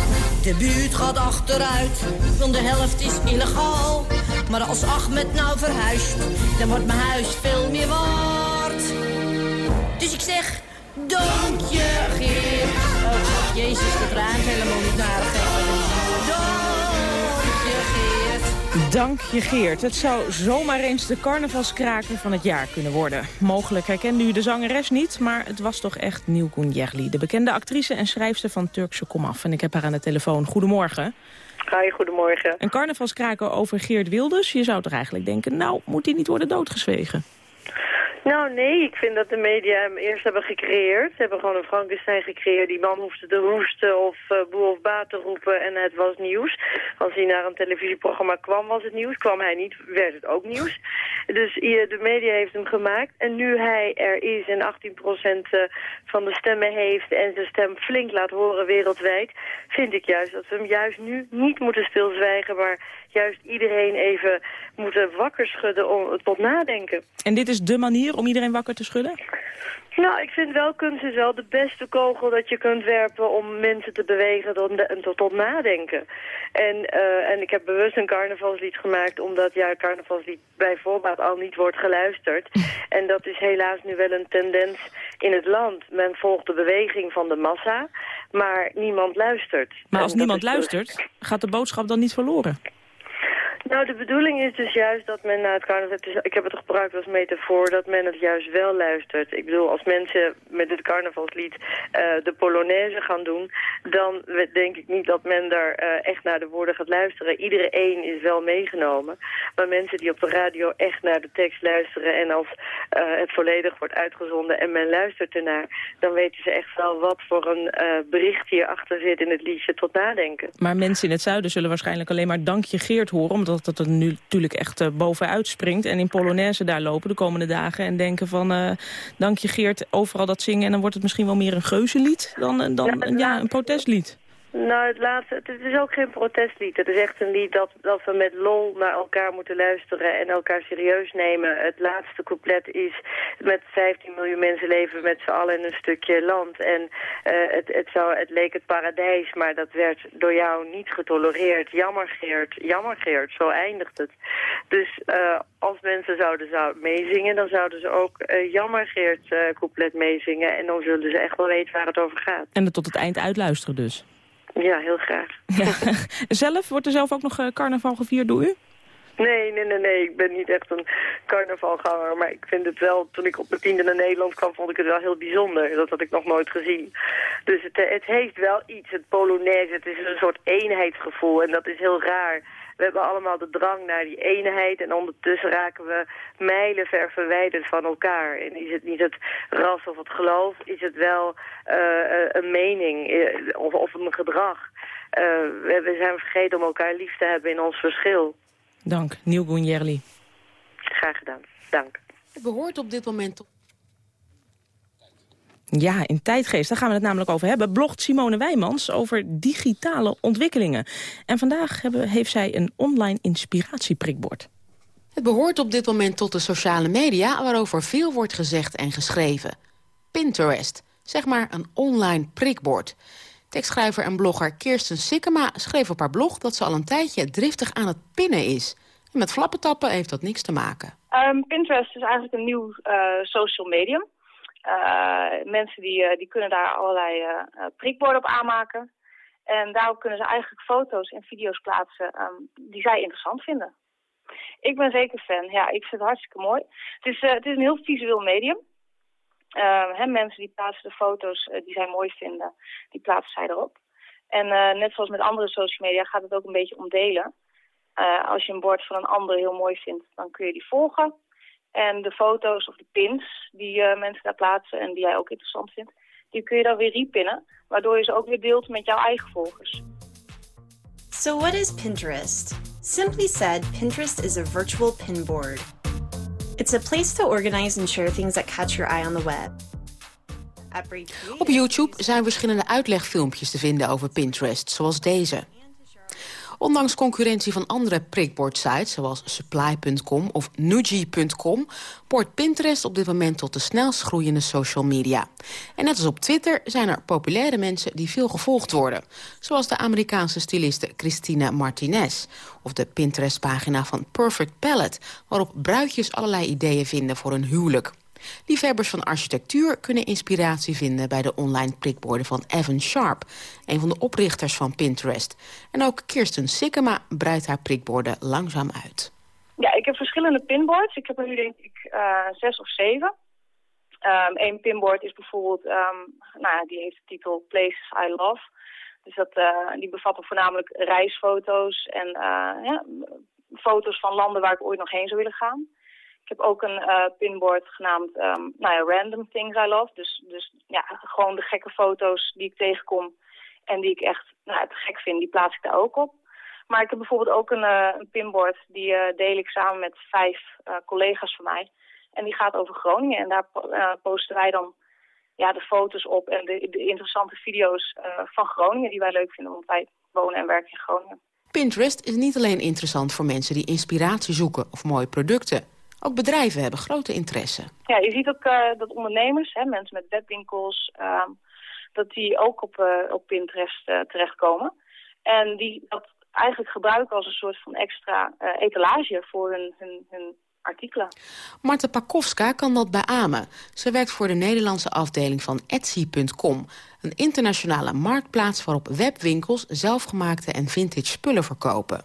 De buurt gaat achteruit, want de helft is illegaal. Maar als Ahmed nou verhuist, dan wordt mijn huis veel meer waard. Dus ik zeg, dank je Geer. Oh, Jezus, dat ruimt helemaal niet naar Dank je Geert. Het zou zomaar eens de carnavalskraker van het jaar kunnen worden. Mogelijk herkende u de zangeres niet, maar het was toch echt Nilgün Yerli. De bekende actrice en schrijfster van Turkse Komaf. En ik heb haar aan de telefoon. Goedemorgen. Hi, goedemorgen. Een carnavalskraker over Geert Wilders. Je zou toch eigenlijk denken, nou, moet hij niet worden doodgezwegen? Nou, nee, ik vind dat de media hem eerst hebben gecreëerd. Ze hebben gewoon een Frankenstein gecreëerd. Die man hoefde te hoesten of uh, boer of baat te roepen en het was nieuws. Als hij naar een televisieprogramma kwam, was het nieuws. Kwam hij niet, werd het ook nieuws. Dus de media heeft hem gemaakt. En nu hij er is en 18% eh, van de stemmen heeft en zijn stem flink laat horen wereldwijd... vind ik juist dat we hem juist nu niet moeten stilzwijgen... maar juist iedereen even moeten wakker schudden om, tot nadenken. En dit is de manier om iedereen wakker te schudden? Nou, ik vind wel kunst is wel de beste kogel dat je kunt werpen om mensen te bewegen tot, tot, nadenken. En, uh, en ik heb bewust een carnavalslied gemaakt omdat ja, carnavalslied bij voorbaat al niet wordt geluisterd. <laughs> En dat is helaas nu wel een tendens in het land. Men volgt de beweging van de massa, maar niemand luistert. Maar als niemand luistert, gaat de boodschap dan niet verloren? Nou, de bedoeling is dus juist dat men naar het carnaval... ik heb het gebruikt als metafoor dat men het juist wel luistert. Ik bedoel, als mensen met het carnavalslied uh, de Polonaise gaan doen... dan denk ik niet dat men daar uh, echt naar de woorden gaat luisteren. Iedereen is wel meegenomen. Maar mensen die op de radio echt naar de tekst luisteren... en als uh, het volledig wordt uitgezonden en men luistert ernaar... dan weten ze echt wel wat voor een bericht hierachter zit in het liedje tot nadenken. Maar mensen in het zuiden zullen waarschijnlijk alleen maar dankje Geert horen... dat het er nu natuurlijk echt uh, bovenuit springt. En in Polonaise daar lopen de komende dagen en denken van... Uh, dank je Geert, overal dat zingen. En dan wordt het misschien wel meer een geuzenlied dan, dan ja, ja, een protestlied. Nou, het laatste, het is ook geen protestlied. Het is echt een lied dat, dat we met lol naar elkaar moeten luisteren en elkaar serieus nemen. Het laatste couplet is met 15 miljoen mensen leven met z'n allen in een stukje land. En uh, het, het, zou, het leek het paradijs, maar dat werd door jou niet getolereerd. Jammer Geert, jammer Geert, zo eindigt het. Dus uh, als mensen zouden, zouden meezingen, dan zouden ze ook uh, jammer Geert couplet meezingen. En dan zullen ze echt wel weten waar het over gaat. En het tot het eind uitluisteren dus. Ja, heel graag. <laughs> zelf? Wordt er zelf ook nog uh, carnaval gevierd door u? Nee, nee, nee, nee. Ik ben niet echt een carnavalganger. Maar ik vind het wel, toen ik op mijn tiende naar Nederland kwam, vond ik het wel heel bijzonder. Dat had ik nog nooit gezien. Dus het, het heeft wel iets, het Polonaise. Het is een soort eenheidsgevoel en dat is heel raar. We hebben allemaal de drang naar die eenheid en ondertussen raken we mijlenver verwijderd van elkaar. En is het niet het ras of het geloof, is het wel uh, een mening uh, of, of, een gedrag. Uh, we, zijn vergeten om elkaar lief te hebben in ons verschil. Dank, Neil Gunjerli. Graag gedaan, dank. Het behoort op dit moment ja, in Tijdgeest, daar gaan we het namelijk over hebben. Blogt Simone Wijmans over digitale ontwikkelingen. En vandaag hebben, heeft zij een online inspiratieprikbord. Het behoort op dit moment tot de sociale media... waarover veel wordt gezegd en geschreven. Pinterest, zeg maar een online prikbord. Tekstschrijver en blogger Kirsten Sikkema schreef op haar blog... dat ze al een tijdje driftig aan het pinnen is. En met flappentappen heeft dat niks te maken. Um, Pinterest is eigenlijk een nieuw uh, social medium... Uh, mensen die, uh, die kunnen daar allerlei uh, prikborden op aanmaken. En daarop kunnen ze eigenlijk foto's en video's plaatsen um, die zij interessant vinden. Ik ben zeker fan. Ja, ik vind het hartstikke mooi. Het is, het is een heel visueel medium. Hè, mensen die plaatsen de foto's die zij mooi vinden, die plaatsen zij erop. En net zoals met andere social media gaat het ook een beetje om delen. als je een bord van een ander heel mooi vindt, dan kun je die volgen. En de foto's of de pins die uh, mensen daar plaatsen en die jij ook interessant vindt, die kun je dan weer repinnen, waardoor je ze ook weer deelt met jouw eigen volgers. So what is Pinterest? Simply said, Pinterest is a virtual pinboard. It's a place to organize and share things that catch your eye on the web. Op YouTube zijn verschillende uitlegfilmpjes te vinden over Pinterest, zoals deze. Ondanks concurrentie van andere prikbordsites zoals supply.com of Nuji.com... behoort Pinterest op dit moment tot de snelst groeiende social media. En net als op Twitter zijn er populaire mensen die veel gevolgd worden. Zoals de Amerikaanse styliste Christina Martinez. Of de Pinterest-pagina van Perfect Palette... waarop bruidjes allerlei ideeën vinden voor een huwelijk. Liefhebbers van architectuur kunnen inspiratie vinden... bij de online prikborden van Evan Sharp, een van de oprichters van Pinterest. En ook Kirsten Sikkema breidt haar prikborden langzaam uit. Ja, ik heb verschillende pinboards. Ik heb er nu denk ik uh, zes of zeven. Eén pinboard is bijvoorbeeld, um, nou die heeft de titel Places I Love. Dus dat, uh, die bevatten voornamelijk reisfoto's en ja, foto's van landen waar ik ooit nog heen zou willen gaan. Ik heb ook een uh, pinboard genaamd um, nou ja, Random Things I Love. Dus, dus ja, gewoon de gekke foto's die ik tegenkom en die ik echt nou, te gek vind, die plaats ik daar ook op. Maar ik heb bijvoorbeeld ook een, uh, een pinboard, die uh, deel ik samen met vijf collega's van mij. En die gaat over Groningen en daar posten wij dan ja, de foto's op en de, de interessante video's van Groningen die wij leuk vinden, want wij wonen en werken in Groningen. Pinterest is niet alleen interessant voor mensen die inspiratie zoeken of mooie producten. Ook bedrijven hebben grote interesse. Ja, je ziet ook uh, dat ondernemers, hè, mensen met webwinkels, uh, dat die ook op, uh, op Pinterest uh, terechtkomen. En die dat eigenlijk gebruiken als een soort van extra etalage voor hun, hun, hun artikelen. Marta Pakowska kan dat beamen. Ze werkt voor de Nederlandse afdeling van Etsy.com. Een internationale marktplaats waarop webwinkels zelfgemaakte en vintage spullen verkopen.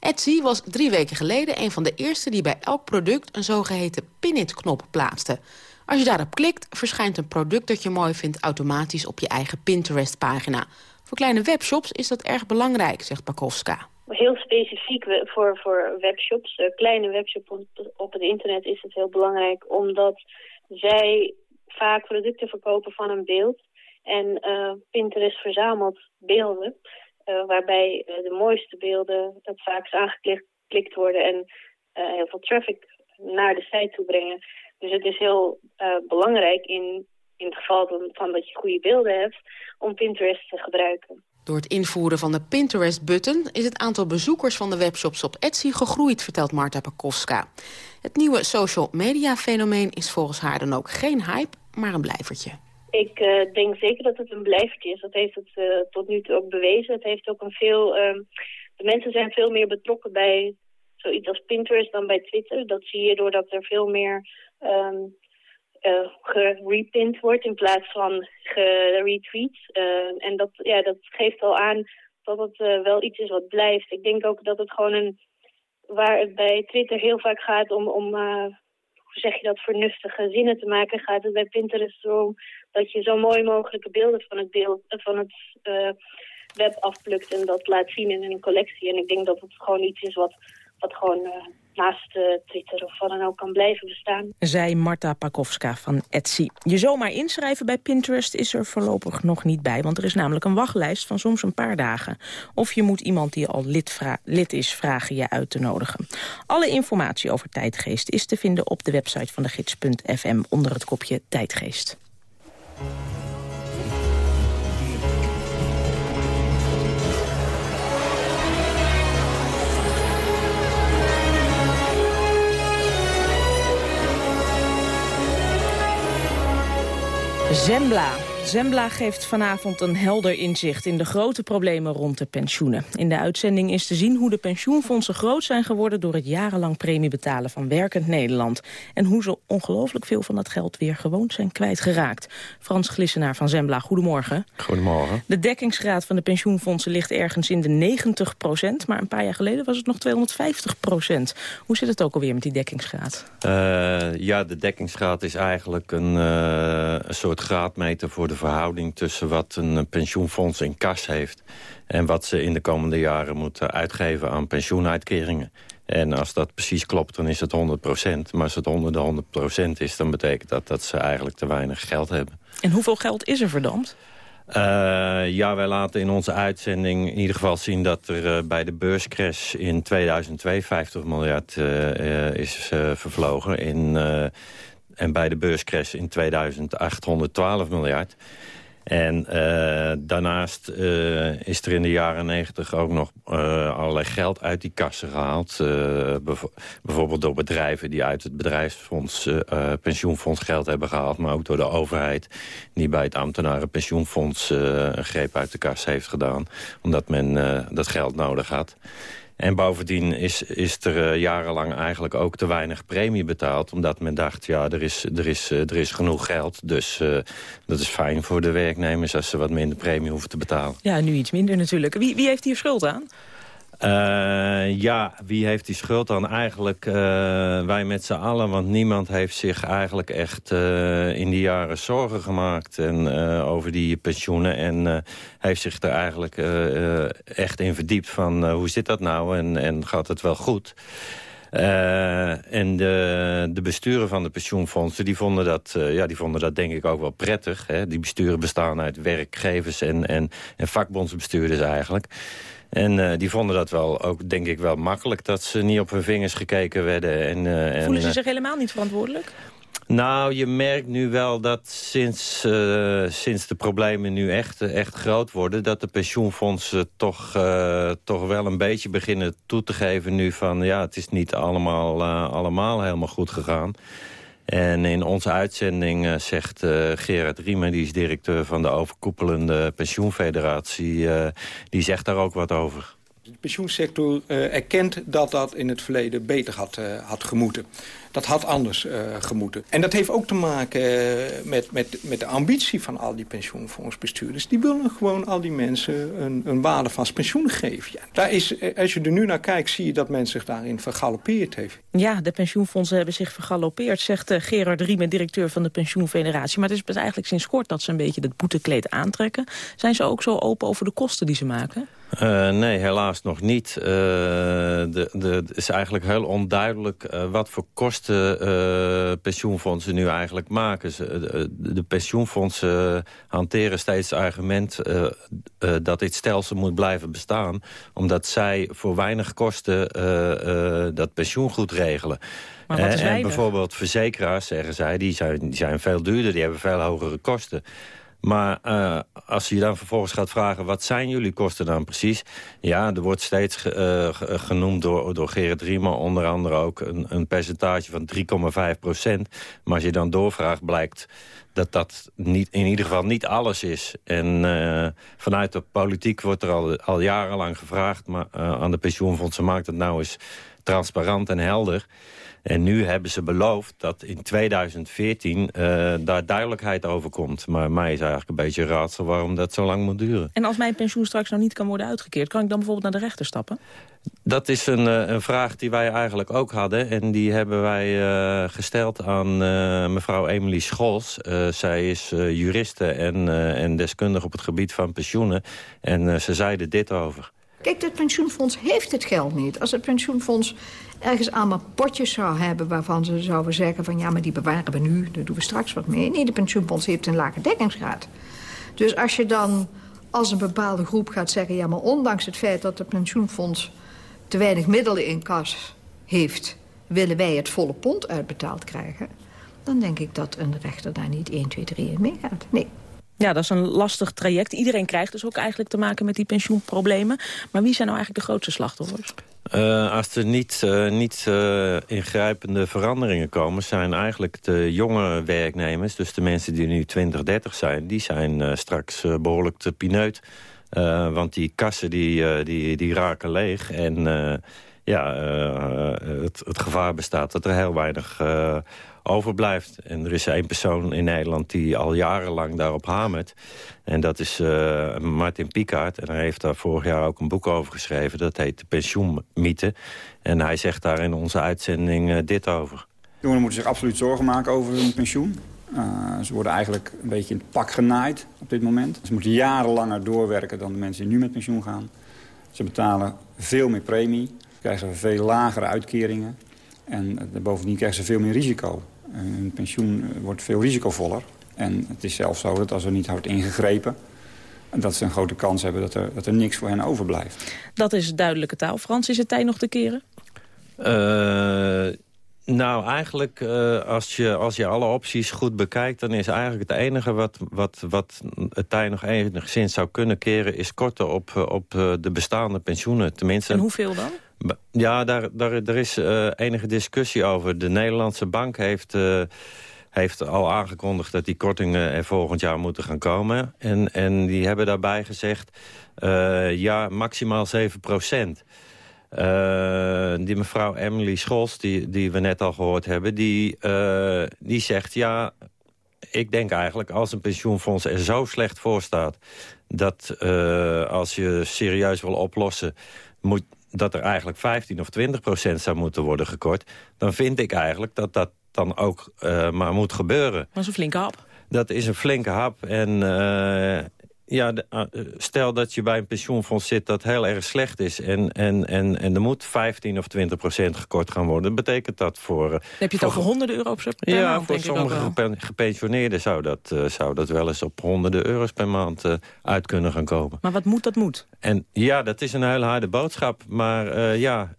Etsy was drie weken geleden een van de eerste die bij elk product een zogeheten pin-it-knop plaatste. Als je daarop klikt, verschijnt een product dat je mooi vindt automatisch op je eigen Pinterest-pagina. Voor kleine webshops is dat erg belangrijk, zegt Pakowska. Heel specifiek voor, voor webshops, uh, kleine webshops op, het internet is het heel belangrijk... omdat zij vaak producten verkopen van een beeld. En uh, Pinterest verzamelt beelden. Uh, waarbij uh, de mooiste beelden het vaakst aangeklikt worden en uh, heel veel traffic naar de site toe brengen. Dus het is heel belangrijk in, in het geval van, van dat je goede beelden hebt om Pinterest te gebruiken. Door het invoeren van de Pinterest-button is het aantal bezoekers van de webshops op Etsy gegroeid, vertelt Marta Pakowska. Het nieuwe social media fenomeen is volgens haar dan ook geen hype, maar een blijvertje. Ik uh, denk zeker dat het een blijvertje is. Dat heeft het uh, tot nu toe ook bewezen. Het heeft ook een veel... Um, de mensen zijn veel meer betrokken bij zoiets als Pinterest dan bij Twitter. Dat zie je doordat er veel meer um, uh, gerepind wordt in plaats van geretweet. en dat, ja, dat geeft al aan dat het wel iets is wat blijft. Ik denk ook dat het gewoon een... Waar het bij Twitter heel vaak gaat om... om hoe zeg je dat, vernuftige zinnen te maken, gaat het bij Pinterest erom dat je zo mooi mogelijke beelden van het, beeld, van het uh, web afplukt en dat laat zien in een collectie. En ik denk dat het gewoon iets is wat, wat gewoon uh, naast uh, Twitter of wat dan ook kan blijven bestaan. Zij Marta Pakowska van Etsy. Je zomaar inschrijven bij Pinterest is er voorlopig nog niet bij... want er is namelijk een wachtlijst van soms een paar dagen. Of je moet iemand die al lid, lid is vragen je uit te nodigen. Alle informatie over Tijdgeest is te vinden op de website van de gids.fm... onder het kopje Tijdgeest. Zembla. Zembla geeft vanavond een helder inzicht in de grote problemen rond de pensioenen. In de uitzending is te zien hoe de pensioenfondsen groot zijn geworden... door het jarenlang premiebetalen van werkend Nederland. En hoe ze ongelooflijk veel van dat geld weer gewoond zijn kwijtgeraakt. Frans Glissenaar van Zembla, goedemorgen. Goedemorgen. De dekkingsgraad van de pensioenfondsen ligt ergens in de 90 procent... maar een paar jaar geleden was het nog 250 procent. Hoe zit het ook alweer met die dekkingsgraad? Uh, ja, de dekkingsgraad is eigenlijk een, uh, een soort graadmeter voor de de verhouding tussen wat een pensioenfonds in kas heeft... en wat ze in de komende jaren moeten uitgeven aan pensioenuitkeringen. En als dat precies klopt, dan is het 100% Maar als het onder de 100% is, dan betekent dat dat ze eigenlijk te weinig geld hebben. En hoeveel geld is er verdampt? Uh, ja, wij laten in onze uitzending in ieder geval zien dat er uh, bij de beurscrash in 2002 50 miljard uh, is vervlogen. In en bij de beurscrash in 2008 112 miljard. En uh, daarnaast uh, is er in de jaren 90 ook nog uh, allerlei geld uit die kassen gehaald. Bijvoorbeeld door bedrijven die uit het bedrijfsfonds, pensioenfonds geld hebben gehaald. Maar ook door de overheid die bij het ambtenarenpensioenfonds een greep uit de kas heeft gedaan. Omdat men dat geld nodig had. En bovendien is, is er uh, jarenlang eigenlijk ook te weinig premie betaald. Omdat men dacht, ja, er is, er is, uh, er is genoeg geld. Dus uh, dat is fijn voor de werknemers als ze wat minder premie hoeven te betalen. Ja, nu iets minder natuurlijk. Wie, wie heeft hier schuld aan? Uh, ja, wie heeft die schuld dan? Eigenlijk uh, wij met z'n allen. Want niemand heeft zich eigenlijk echt uh, in die jaren zorgen gemaakt en, over die pensioenen. En heeft zich er eigenlijk echt in verdiept van hoe zit dat nou en, en gaat het wel goed? En de, de besturen van de pensioenfondsen die vonden, dat, ja, die vonden dat denk ik ook wel prettig. Hè? Die besturen bestaan uit werkgevers en, en, en vakbondsbestuurders eigenlijk. En uh, die vonden dat wel ook, denk ik, wel makkelijk... dat ze niet op hun vingers gekeken werden. En, uh, Voelen ze en, zich helemaal niet verantwoordelijk? Nou, je merkt nu wel dat sinds, uh, sinds de problemen nu echt, echt groot worden... dat de pensioenfondsen toch, uh, toch wel een beetje beginnen toe te geven nu van... ja, het is niet allemaal, uh, allemaal helemaal goed gegaan. En in onze uitzending uh, zegt uh, Gerard Riemen, die is directeur van de overkoepelende pensioenfederatie, uh, die zegt daar ook wat over. De pensioensector erkent dat dat in het verleden beter had, had gemoeten. Dat had anders gemoeten. En dat heeft ook te maken met, met, met de ambitie van al die pensioenfondsbestuurders. Die willen gewoon al die mensen een, een waardevast pensioen geven. Ja, daar is, als je er nu naar kijkt, zie je dat men zich daarin vergalopeerd heeft. Ja, de pensioenfondsen hebben zich vergalopeerd, zegt uh, Gerard Riemen, directeur van de pensioenfederatie. Maar het is eigenlijk sinds kort dat ze een beetje het boetekleed aantrekken. Zijn ze ook zo open over de kosten die ze maken? Uh, nee, helaas nog niet. Uh, de, de, het is eigenlijk heel onduidelijk uh, wat voor kosten pensioenfondsen nu eigenlijk maken. Ze, de, de, pensioenfondsen hanteren steeds het argument dat dit stelsel moet blijven bestaan. Omdat zij voor weinig kosten dat pensioengoed regelen. Maar wat is en bijvoorbeeld verzekeraars, zeggen zij, die zijn, die zijn veel duurder. Die hebben veel hogere kosten. Maar uh, als je dan vervolgens gaat vragen... wat zijn jullie kosten dan precies? Ja, er wordt steeds ge, uh, genoemd door, door Gerrit Riemer... onder andere ook een, een percentage van 3,5 procent. Maar als je dan doorvraagt, blijkt dat dat niet, in ieder geval niet alles is. En uh, vanuit de politiek wordt er al, al jarenlang gevraagd... maar aan de pensioenfondsen maakt het nou eens transparant en helder... En nu hebben ze beloofd dat in 2014 uh, daar duidelijkheid over komt. Maar mij is eigenlijk een beetje raadsel waarom dat zo lang moet duren. En als mijn pensioen straks nou niet kan worden uitgekeerd... kan ik dan bijvoorbeeld naar de rechter stappen? Dat is een, een vraag die wij eigenlijk ook hadden. En die hebben wij uh, gesteld aan uh, mevrouw Emily Scholz. Uh, zij is juriste en, en deskundige op het gebied van pensioenen. En ze zeiden dit over. Kijk, het pensioenfonds heeft het geld niet. Als het pensioenfonds ergens allemaal potjes zou hebben... waarvan ze zouden zeggen van ja, maar die bewaren we nu, daar doen we straks wat mee. Nee, de pensioenfonds heeft een lage dekkingsgraad. Dus als je dan als een bepaalde groep gaat zeggen... ja, maar ondanks het feit dat het pensioenfonds te weinig middelen in kas heeft... willen wij het volle pond uitbetaald krijgen... dan denk ik dat een rechter daar niet 1, 2, 3 in meegaat. Nee. Ja, dat is een lastig traject. Iedereen krijgt dus ook eigenlijk te maken met die pensioenproblemen. Maar wie zijn nou eigenlijk de grootste slachtoffers? Uh, als er niet, uh, niet uh, ingrijpende veranderingen komen... zijn eigenlijk de jonge werknemers, dus de mensen die nu 20, 30 zijn... die zijn straks behoorlijk te pineut. want die kassen die, die, die raken leeg. En ja, het, het gevaar bestaat dat er heel weinig overblijft. En er is één persoon in Nederland die al jarenlang daarop hamert. En dat is uh, Martin Picard. En hij heeft daar vorig jaar ook een boek over geschreven. Dat heet De Pensioenmythe. En hij zegt daar in onze uitzending uh, dit over. Jongeren moeten zich absoluut zorgen maken over hun pensioen. Uh, ze worden eigenlijk een beetje in het pak genaaid op dit moment. Ze moeten jaren langer doorwerken dan de mensen die nu met pensioen gaan. Ze betalen veel meer premie. Krijgen veel lagere uitkeringen. En bovendien krijgen ze veel meer risico. Hun pensioen wordt veel risicovoller. En het is zelfs zo dat als er niet hard ingegrepen... dat ze een grote kans hebben dat er, dat er niks voor hen overblijft. Dat is duidelijke taal. Frans, is het tijd nog te keren? Uh, nou, eigenlijk uh, als, je, als je alle opties goed bekijkt... dan is eigenlijk het enige wat, wat, wat het tij nog enigszins zou kunnen keren... is korten op, op de bestaande pensioenen. Tenminste, en hoeveel dan? Ja, daar, daar, is uh, enige discussie over. De Nederlandse bank heeft, uh, heeft al aangekondigd... dat die kortingen er volgend jaar moeten gaan komen. En, en die hebben daarbij gezegd... Uh, ja, maximaal 7 procent. die mevrouw Emily Scholz, die, die we net al gehoord hebben... die, die zegt, ja, ik denk eigenlijk... als een pensioenfonds er zo slecht voor staat... dat als je serieus wil oplossen... moet dat er eigenlijk 15 of 20 procent zou moeten worden gekort... dan vind ik eigenlijk dat dat dan ook uh, maar moet gebeuren. Dat is een flinke hap. Dat is een flinke hap. En uh, ja, de, uh, stel dat je bij een pensioenfonds zit dat heel erg slecht is... en, en, en, en er moet 15 of 20 procent gekort gaan worden... betekent dat voor... Dan heb je het over honderden euro's per ja, maand, voor denk ik sommige gepensioneerden zou dat, uh, zou dat wel eens op honderden euro's per maand uh, uit kunnen gaan komen. Maar wat moet, dat moet. En ja, dat is een hele harde boodschap. Maar uh, ja,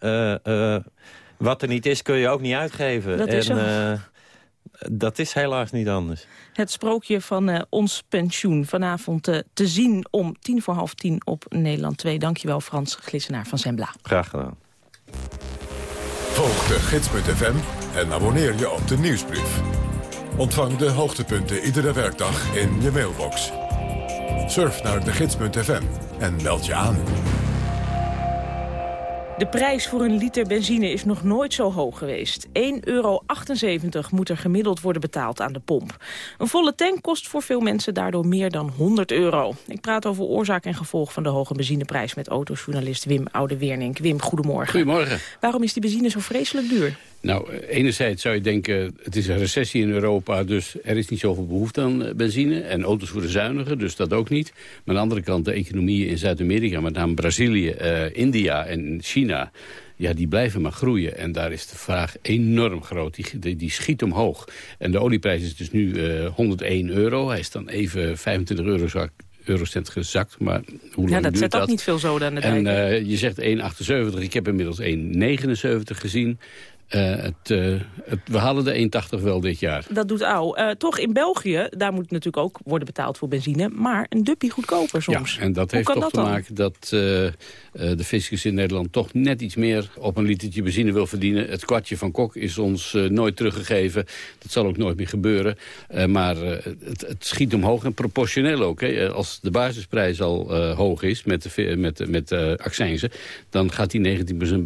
wat er niet is kun je ook niet uitgeven. Dat en, is zo. Dat is helaas niet anders. Het sprookje van uh, ons pensioen vanavond uh, te zien om tien voor half tien op Nederland 2. Dankjewel Frans Glissenaar van Zembla. Graag gedaan. Volg de gids.fm en abonneer je op de nieuwsbrief. Ontvang de hoogtepunten iedere werkdag in je mailbox. Surf naar de gids.fm en meld je aan. De prijs voor een liter benzine is nog nooit zo hoog geweest. 1,78 euro moet er gemiddeld worden betaald aan de pomp. Een volle tank kost voor veel mensen daardoor meer dan 100 euro. Ik praat over oorzaak en gevolg van de hoge benzineprijs... met autojournalist Wim Oude-Wernink. Wim, goedemorgen. Goedemorgen. Waarom is die benzine zo vreselijk duur? Nou, enerzijds zou je denken, het is een recessie in Europa... dus er is niet zoveel behoefte aan benzine. En auto's worden zuiniger, dus dat ook niet. Maar aan de andere kant, de economieën in Zuid-Amerika... met name Brazilië, uh, India en China... ja, die blijven maar groeien. En daar is de vraag enorm groot. Die, die, die schiet omhoog. En de olieprijs is dus nu uh, 101 euro. Hij is dan even 25 euro zak eurocent gezakt. Maar hoe lang ja, dat zet dat? ook niet veel zoden aan de En dijk. uh, je zegt 1,78. Ik heb inmiddels 1,79 gezien. Uh, het, uh, het, we halen de 1,80 wel dit jaar. Dat doet ouw. Uh, toch in België, daar moet natuurlijk ook worden betaald voor benzine... maar een dubbie goedkoper soms. Ja, en dat Hoe heeft toch dat te dan? maken dat de fiscus in Nederland... toch net iets meer op een litertje benzine wil verdienen. Het kwartje van Kok is ons nooit teruggegeven. Dat zal ook nooit meer gebeuren. maar het, het, schiet omhoog en proportioneel ook. Hè. Als de basisprijs al hoog is met, de, met, met accijnzen... dan gaat die 19%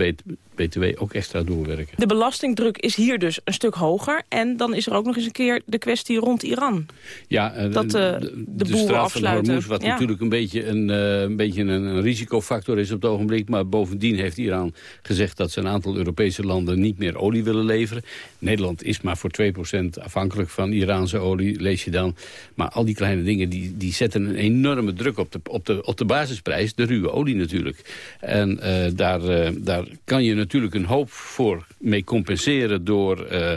BTW ook extra doorwerken. De belastingdruk is hier dus een stuk hoger. En dan is er ook nog eens een keer de kwestie rond Iran. Ja, dat uh, de, de, de boeren straat afsluiten. van Hormuz, wat ja. natuurlijk een beetje, een, uh, een, beetje een, een, risicofactor is op het ogenblik. Maar bovendien heeft Iran gezegd dat ze een aantal Europese landen niet meer olie willen leveren. Nederland is maar voor 2% afhankelijk van Iraanse olie, lees je dan. Maar al die kleine dingen die, die zetten een enorme druk op de, op, de, op de basisprijs. De ruwe olie natuurlijk. En uh, daar, daar kan je natuurlijk een hoop voor mee compenseren door uh,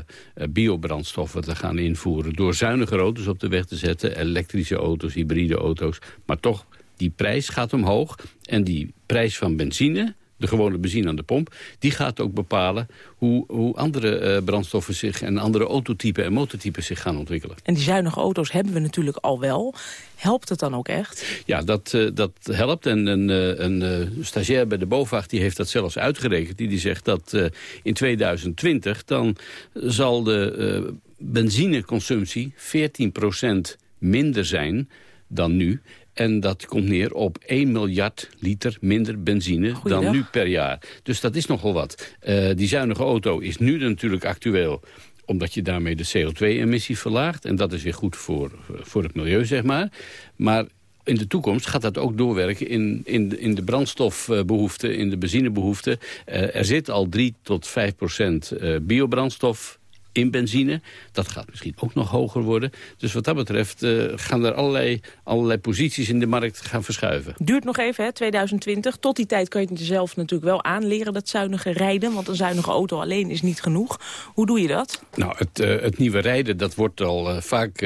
biobrandstoffen te gaan invoeren. Door zuinige auto's op de weg te zetten, elektrische auto's, hybride auto's. Maar toch, die prijs gaat omhoog. En die prijs van benzine, de gewone benzine aan de pomp... die gaat ook bepalen hoe, hoe andere uh, brandstoffen zich... en andere autotypen en motortypen zich gaan ontwikkelen. En die zuinige auto's hebben we natuurlijk al wel. Helpt het dan ook echt? Ja, dat, uh, dat helpt. En een, uh, een stagiair bij de BOVAG die heeft dat zelfs uitgerekend. Die, die zegt dat in 2020 dan zal de benzineconsumptie 14% minder zijn dan nu. En dat komt neer op 1 miljard liter minder benzine Goeiedag. dan nu per jaar. Dus dat is nogal wat. Uh, die zuinige auto is nu natuurlijk actueel omdat je daarmee de CO2-emissie verlaagt. En dat is weer goed voor, voor het milieu, zeg maar. Maar in de toekomst gaat dat ook doorwerken in, in, de, in de brandstofbehoefte, in de benzinebehoefte. Uh, er zit al 3 tot 5 procent uh, biobrandstof in benzine. Dat gaat misschien ook nog hoger worden. Dus wat dat betreft uh, gaan er allerlei, allerlei posities in de markt gaan verschuiven. Duurt nog even, hè, 2020. Tot die tijd kan je het jezelf natuurlijk wel aanleren, dat zuinige rijden. Want een zuinige auto alleen is niet genoeg. Hoe doe je dat? Nou, het, uh, het nieuwe rijden, dat wordt al uh, vaak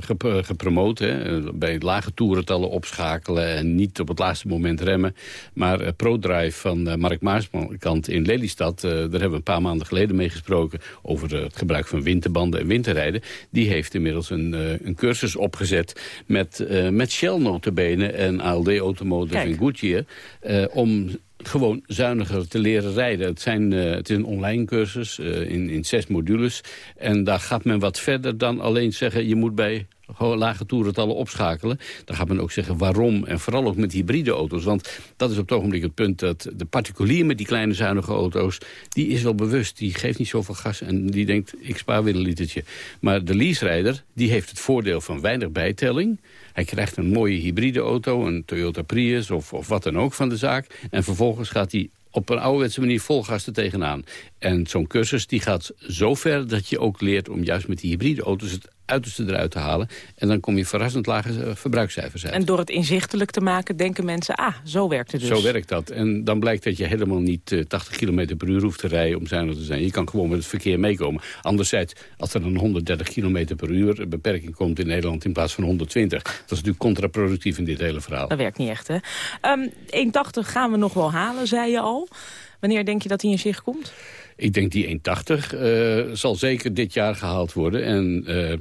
gep gepromoot. Hè. Bij lage toerentallen opschakelen en niet op het laatste moment remmen. Maar ProDrive van Mark Maaskant in Lelystad... daar hebben we een paar maanden geleden mee gesproken... over het gebruik van winterbanden en winterrijden... die heeft inmiddels een, uh, een cursus opgezet met, uh, met Shell notabene en ALD Automotive en Goodyear... Uh, om gewoon zuiniger te leren rijden. Het, zijn, uh, het is een online cursus uh, in, in zes modules. En daar gaat men wat verder dan alleen zeggen... je moet bij lage toerentallen opschakelen. Dan gaat men ook zeggen waarom. En vooral ook met hybride auto's. Want dat is op het ogenblik het punt dat de particulier met die kleine zuinige auto's... die is wel bewust. Die geeft niet zoveel gas en die denkt ik spaar weer een litertje. Maar de leaserijder die heeft het voordeel van weinig bijtelling. Hij krijgt een mooie hybride auto, een Toyota Prius of, of wat dan ook van de zaak. En vervolgens gaat hij op een ouderwetse manier vol gas er tegenaan. En zo'n cursus die gaat zo ver dat je ook leert om juist met die hybride auto's het uiterste eruit te halen. En dan kom je verrassend lage eh, verbruikscijfers uit. En door het inzichtelijk te maken denken mensen, ah, zo werkt het dus. Zo werkt dat. En dan blijkt dat je helemaal niet 80 km per uur hoeft te rijden om zuinig te zijn. Je kan gewoon met het verkeer meekomen. Anderzijds, als er een 130 km per uur beperking komt in Nederland in plaats van 120. Dat is natuurlijk contraproductief in dit hele verhaal. Dat werkt niet echt, hè? Um, 1,80 gaan we nog wel halen, zei je al. Wanneer denk je dat hij in zicht komt? Ik denk die 1,80 uh, zal zeker dit jaar gehaald worden. En uh,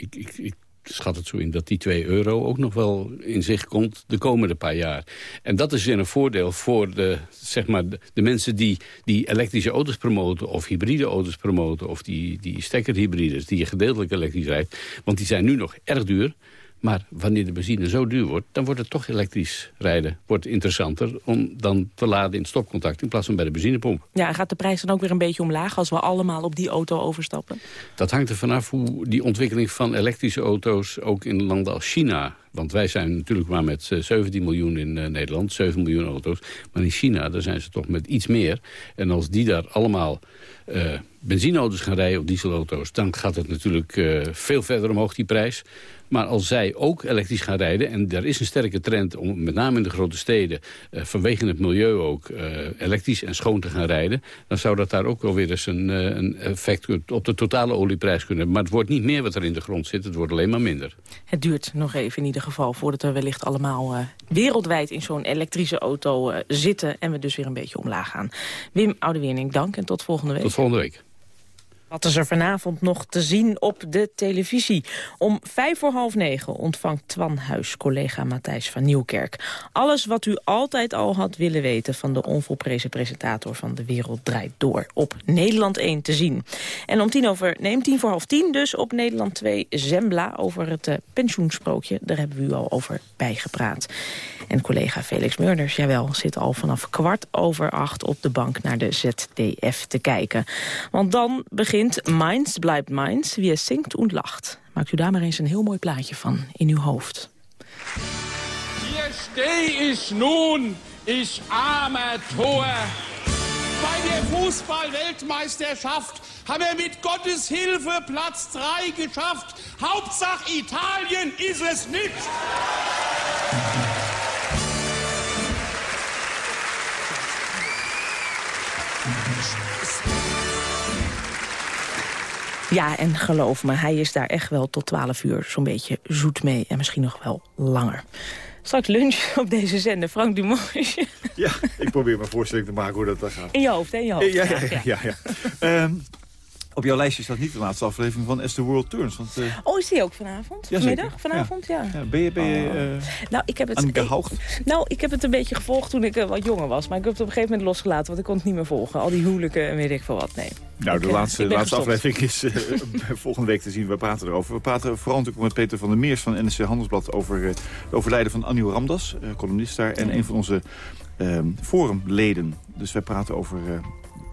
ik, ik, schat het zo in dat die 2 euro ook nog wel in zicht komt de komende paar jaar. En dat is weer een voordeel voor de, zeg maar, de, de mensen die, die elektrische auto's promoten... of hybride auto's promoten of die, die stekkerhybrides die je gedeeltelijk elektrisch rijdt. Want die zijn nu nog erg duur. Maar wanneer de benzine zo duur wordt, dan wordt het toch elektrisch rijden. Wordt interessanter om dan te laden in stopcontact in plaats van bij de benzinepomp. Ja, gaat de prijs dan ook weer een beetje omlaag als we allemaal op die auto overstappen? Dat hangt er vanaf hoe die ontwikkeling van elektrische auto's ook in landen als China want wij zijn natuurlijk maar met 17 eh, miljoen in uh, Nederland, 7 miljoen auto's. Maar in China, daar zijn ze toch met iets meer. En als die daar allemaal uh, benzineauto's gaan rijden of dieselauto's... dan gaat het natuurlijk veel verder omhoog, die prijs. Maar als zij ook elektrisch gaan rijden... en er is een sterke trend om met name in de grote steden... Vanwege het milieu ook elektrisch en schoon te gaan rijden... dan zou dat daar ook wel weer eens een, een effect op de totale olieprijs kunnen hebben. Maar het wordt niet meer wat er in de grond zit, het wordt alleen maar minder. Het duurt nog even in ieder geval voordat we wellicht allemaal wereldwijd... in zo'n elektrische auto zitten en we dus weer een beetje omlaag gaan. Wim Oudewierning, dank en tot volgende week. Tot volgende week. Wat is er vanavond nog te zien op de televisie? Om vijf voor half negen ontvangt Twan Huis collega Matthijs van Nieuwkerk. Alles wat u altijd al had willen weten van de onvolprezen presentator van De Wereld Draait Door. Op Nederland 1 te zien. En om tien, over, nee, tien voor half tien dus op Nederland 2 Zembla over het uh, pensioensprookje. Daar hebben we u al over bijgepraat. En collega Felix Meurders, jawel, zit al vanaf kwart over acht op de bank naar de ZDF te kijken. Want dan begint Minds blijft Minds, wie er zingt en lacht. Maakt u daar maar eens een heel mooi plaatje van in uw hoofd. Hier stehe ich nun, ich armer Tor. Bei der Fußball-Weltmeisterschaft haben wir mit Gottes Hilfe Platz 3 geschafft. Hauptsache Italien ist es nicht. Ja, en geloof me, hij is daar echt wel tot 12 uur zo'n beetje zoet mee. En misschien nog wel langer. Straks lunch <laughs> op deze zender. Frank Dumont. Ja, ik probeer me voorstelling te maken hoe dat gaat. In je hoofd, hè? In je hoofd. Ja, ja, ja. ja, ja. Um, op jouw lijstje staat niet de laatste aflevering van As the World Turns. Want, uh... Oh, is die ook vanavond? Ja, Vanmiddag? Vanavond, ja. ja. ben je, ben je uh, nou, ik heb het, ik, Nou, ik heb het een beetje gevolgd toen ik uh, wat jonger was. Maar ik heb het op een gegeven moment losgelaten, want ik kon het niet meer volgen. Al die huwelijken en weet ik veel wat, nee. Nou, de laatste, laatste aflevering is <laughs> volgende week te zien. We praten erover. We praten vooral natuurlijk met Peter van der Meers van NSC Handelsblad... over het overlijden van Anil Ramdas, columnist daar... en een van onze ehm, forumleden. Dus wij praten over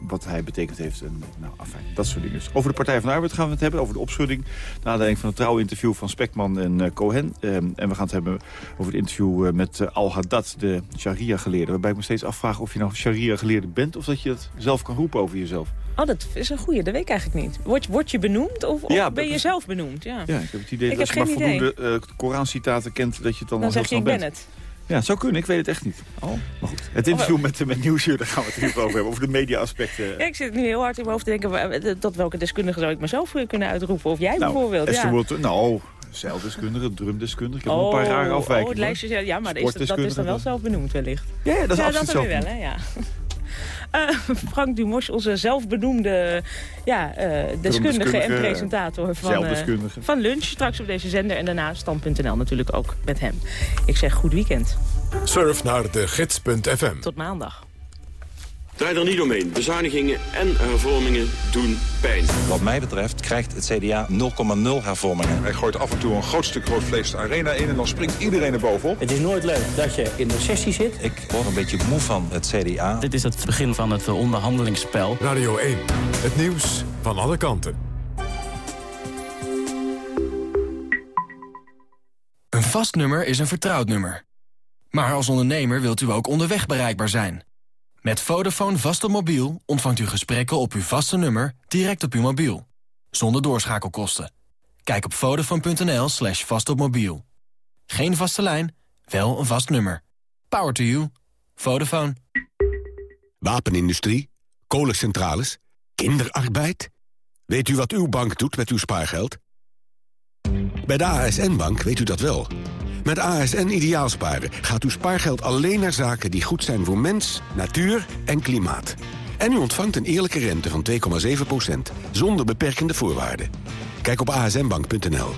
wat hij betekend heeft. En, nou, afijn, dat soort dingen. Over de Partij van de Arbeid gaan we het hebben. Over de opschudding. Na aanleiding van het trouwinterview van Spekman en uh, Cohen. Um, en we gaan het hebben over het interview uh, met uh, Al-Haddad, de sharia-geleerde. Waarbij ik me steeds afvraag of je nou sharia-geleerde bent... of dat je dat zelf kan roepen over jezelf. Oh, dat is een goeie. Dat weet ik eigenlijk niet. Word, word je benoemd of, of ja, ben je zelf benoemd? Ja. ja, ik heb het idee dat als je maar voldoende uh, Korancitaten kent... dat je het dan, dan al heel snel bent. ben het. Ja, het zou kunnen. Ik weet het echt niet. Oh, maar goed. Het interview met, met Nieuwsuur, daar gaan we het over hebben. Over de media-aspecten. Ja, ik zit nu heel hard in mijn hoofd te denken... tot welke deskundige zou ik mezelf kunnen uitroepen? Of jij nou, bijvoorbeeld? Ja. Wordt, nou, zeildeskundige, drumdeskundige. Ik heb oh, een paar rare afwijkingen. Oh, het lijstje, ja, maar is, dat is dan wel zelf benoemd wellicht. Ja, ja dat is ja, absoluut dat wel, hè, ja. Uh, Frank Dumos, onze zelfbenoemde ja, uh, deskundige en presentator van, uh, van Lunch. Straks op deze zender en daarna Stand.nl natuurlijk ook met hem. Ik zeg goed weekend. Surf naar de gids.fm. Tot maandag. Draai er niet omheen. Bezuinigingen en hervormingen doen pijn. Wat mij betreft krijgt het CDA 0,0 hervormingen. Hij gooit af en toe een groot stuk rood vlees de arena in... en dan springt iedereen er bovenop. Het is nooit leuk dat je in de sessie zit. Ik word een beetje moe van het CDA. Dit is het begin van het onderhandelingsspel. Radio 1, het nieuws van alle kanten. Een vast nummer is een vertrouwd nummer. Maar als ondernemer wilt u ook onderweg bereikbaar zijn... Met Vodafone vast op mobiel ontvangt u gesprekken op uw vaste nummer direct op uw mobiel. Zonder doorschakelkosten. Kijk op vodafone.nl slash vastopmobiel. Geen vaste lijn, wel een vast nummer. Power to you. Vodafone. Wapenindustrie, kolencentrales, kinderarbeid. Weet u wat uw bank doet met uw spaargeld? Bij de ASN-bank weet u dat wel. Met ASN Ideaalsparen gaat uw spaargeld alleen naar zaken die goed zijn voor mens, natuur en klimaat. En u ontvangt een eerlijke rente van 2,7%, zonder beperkende voorwaarden. Kijk op asnbank.nl.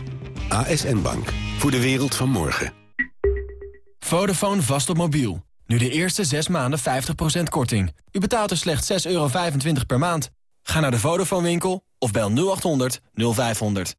ASN Bank, voor de wereld van morgen. Vodafone vast op mobiel. Nu de eerste 6 maanden 50% korting. U betaalt er slechts 6,25 euro per maand. Ga naar de Vodafone winkel of bel 0800 0500.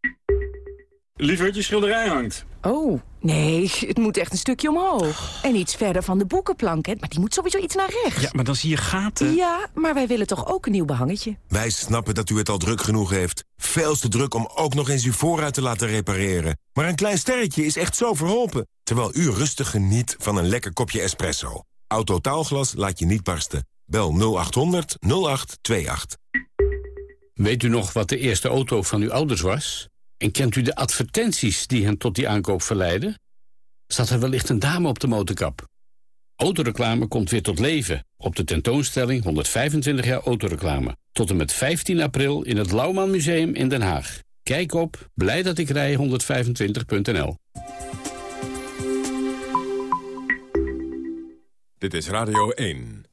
Lieverd, je schilderij hangt. Oh, nee, het moet echt een stukje omhoog. En iets verder van de boekenplank, hè? maar die moet sowieso iets naar rechts. Ja, maar dan zie je gaten. Ja, maar wij willen toch ook een nieuw behangetje? Wij snappen dat u het al druk genoeg heeft. Veel te druk om ook nog eens uw voorruit te laten repareren. Maar een klein sterretje is echt zo verholpen. Terwijl u rustig geniet van een lekker kopje espresso. Autotaalglas laat je niet barsten. Bel 0800 0828. Weet u nog wat de eerste auto van uw ouders was? En kent u de advertenties die hen tot die aankoop verleiden? Zat er wellicht een dame op de motorkap? Autoreclame komt weer tot leven op de tentoonstelling 125 jaar autoreclame. Tot en met 15 april in het Lauwman Museum in Den Haag. Kijk op blij dat ik rij 125.nl. Dit is Radio 1.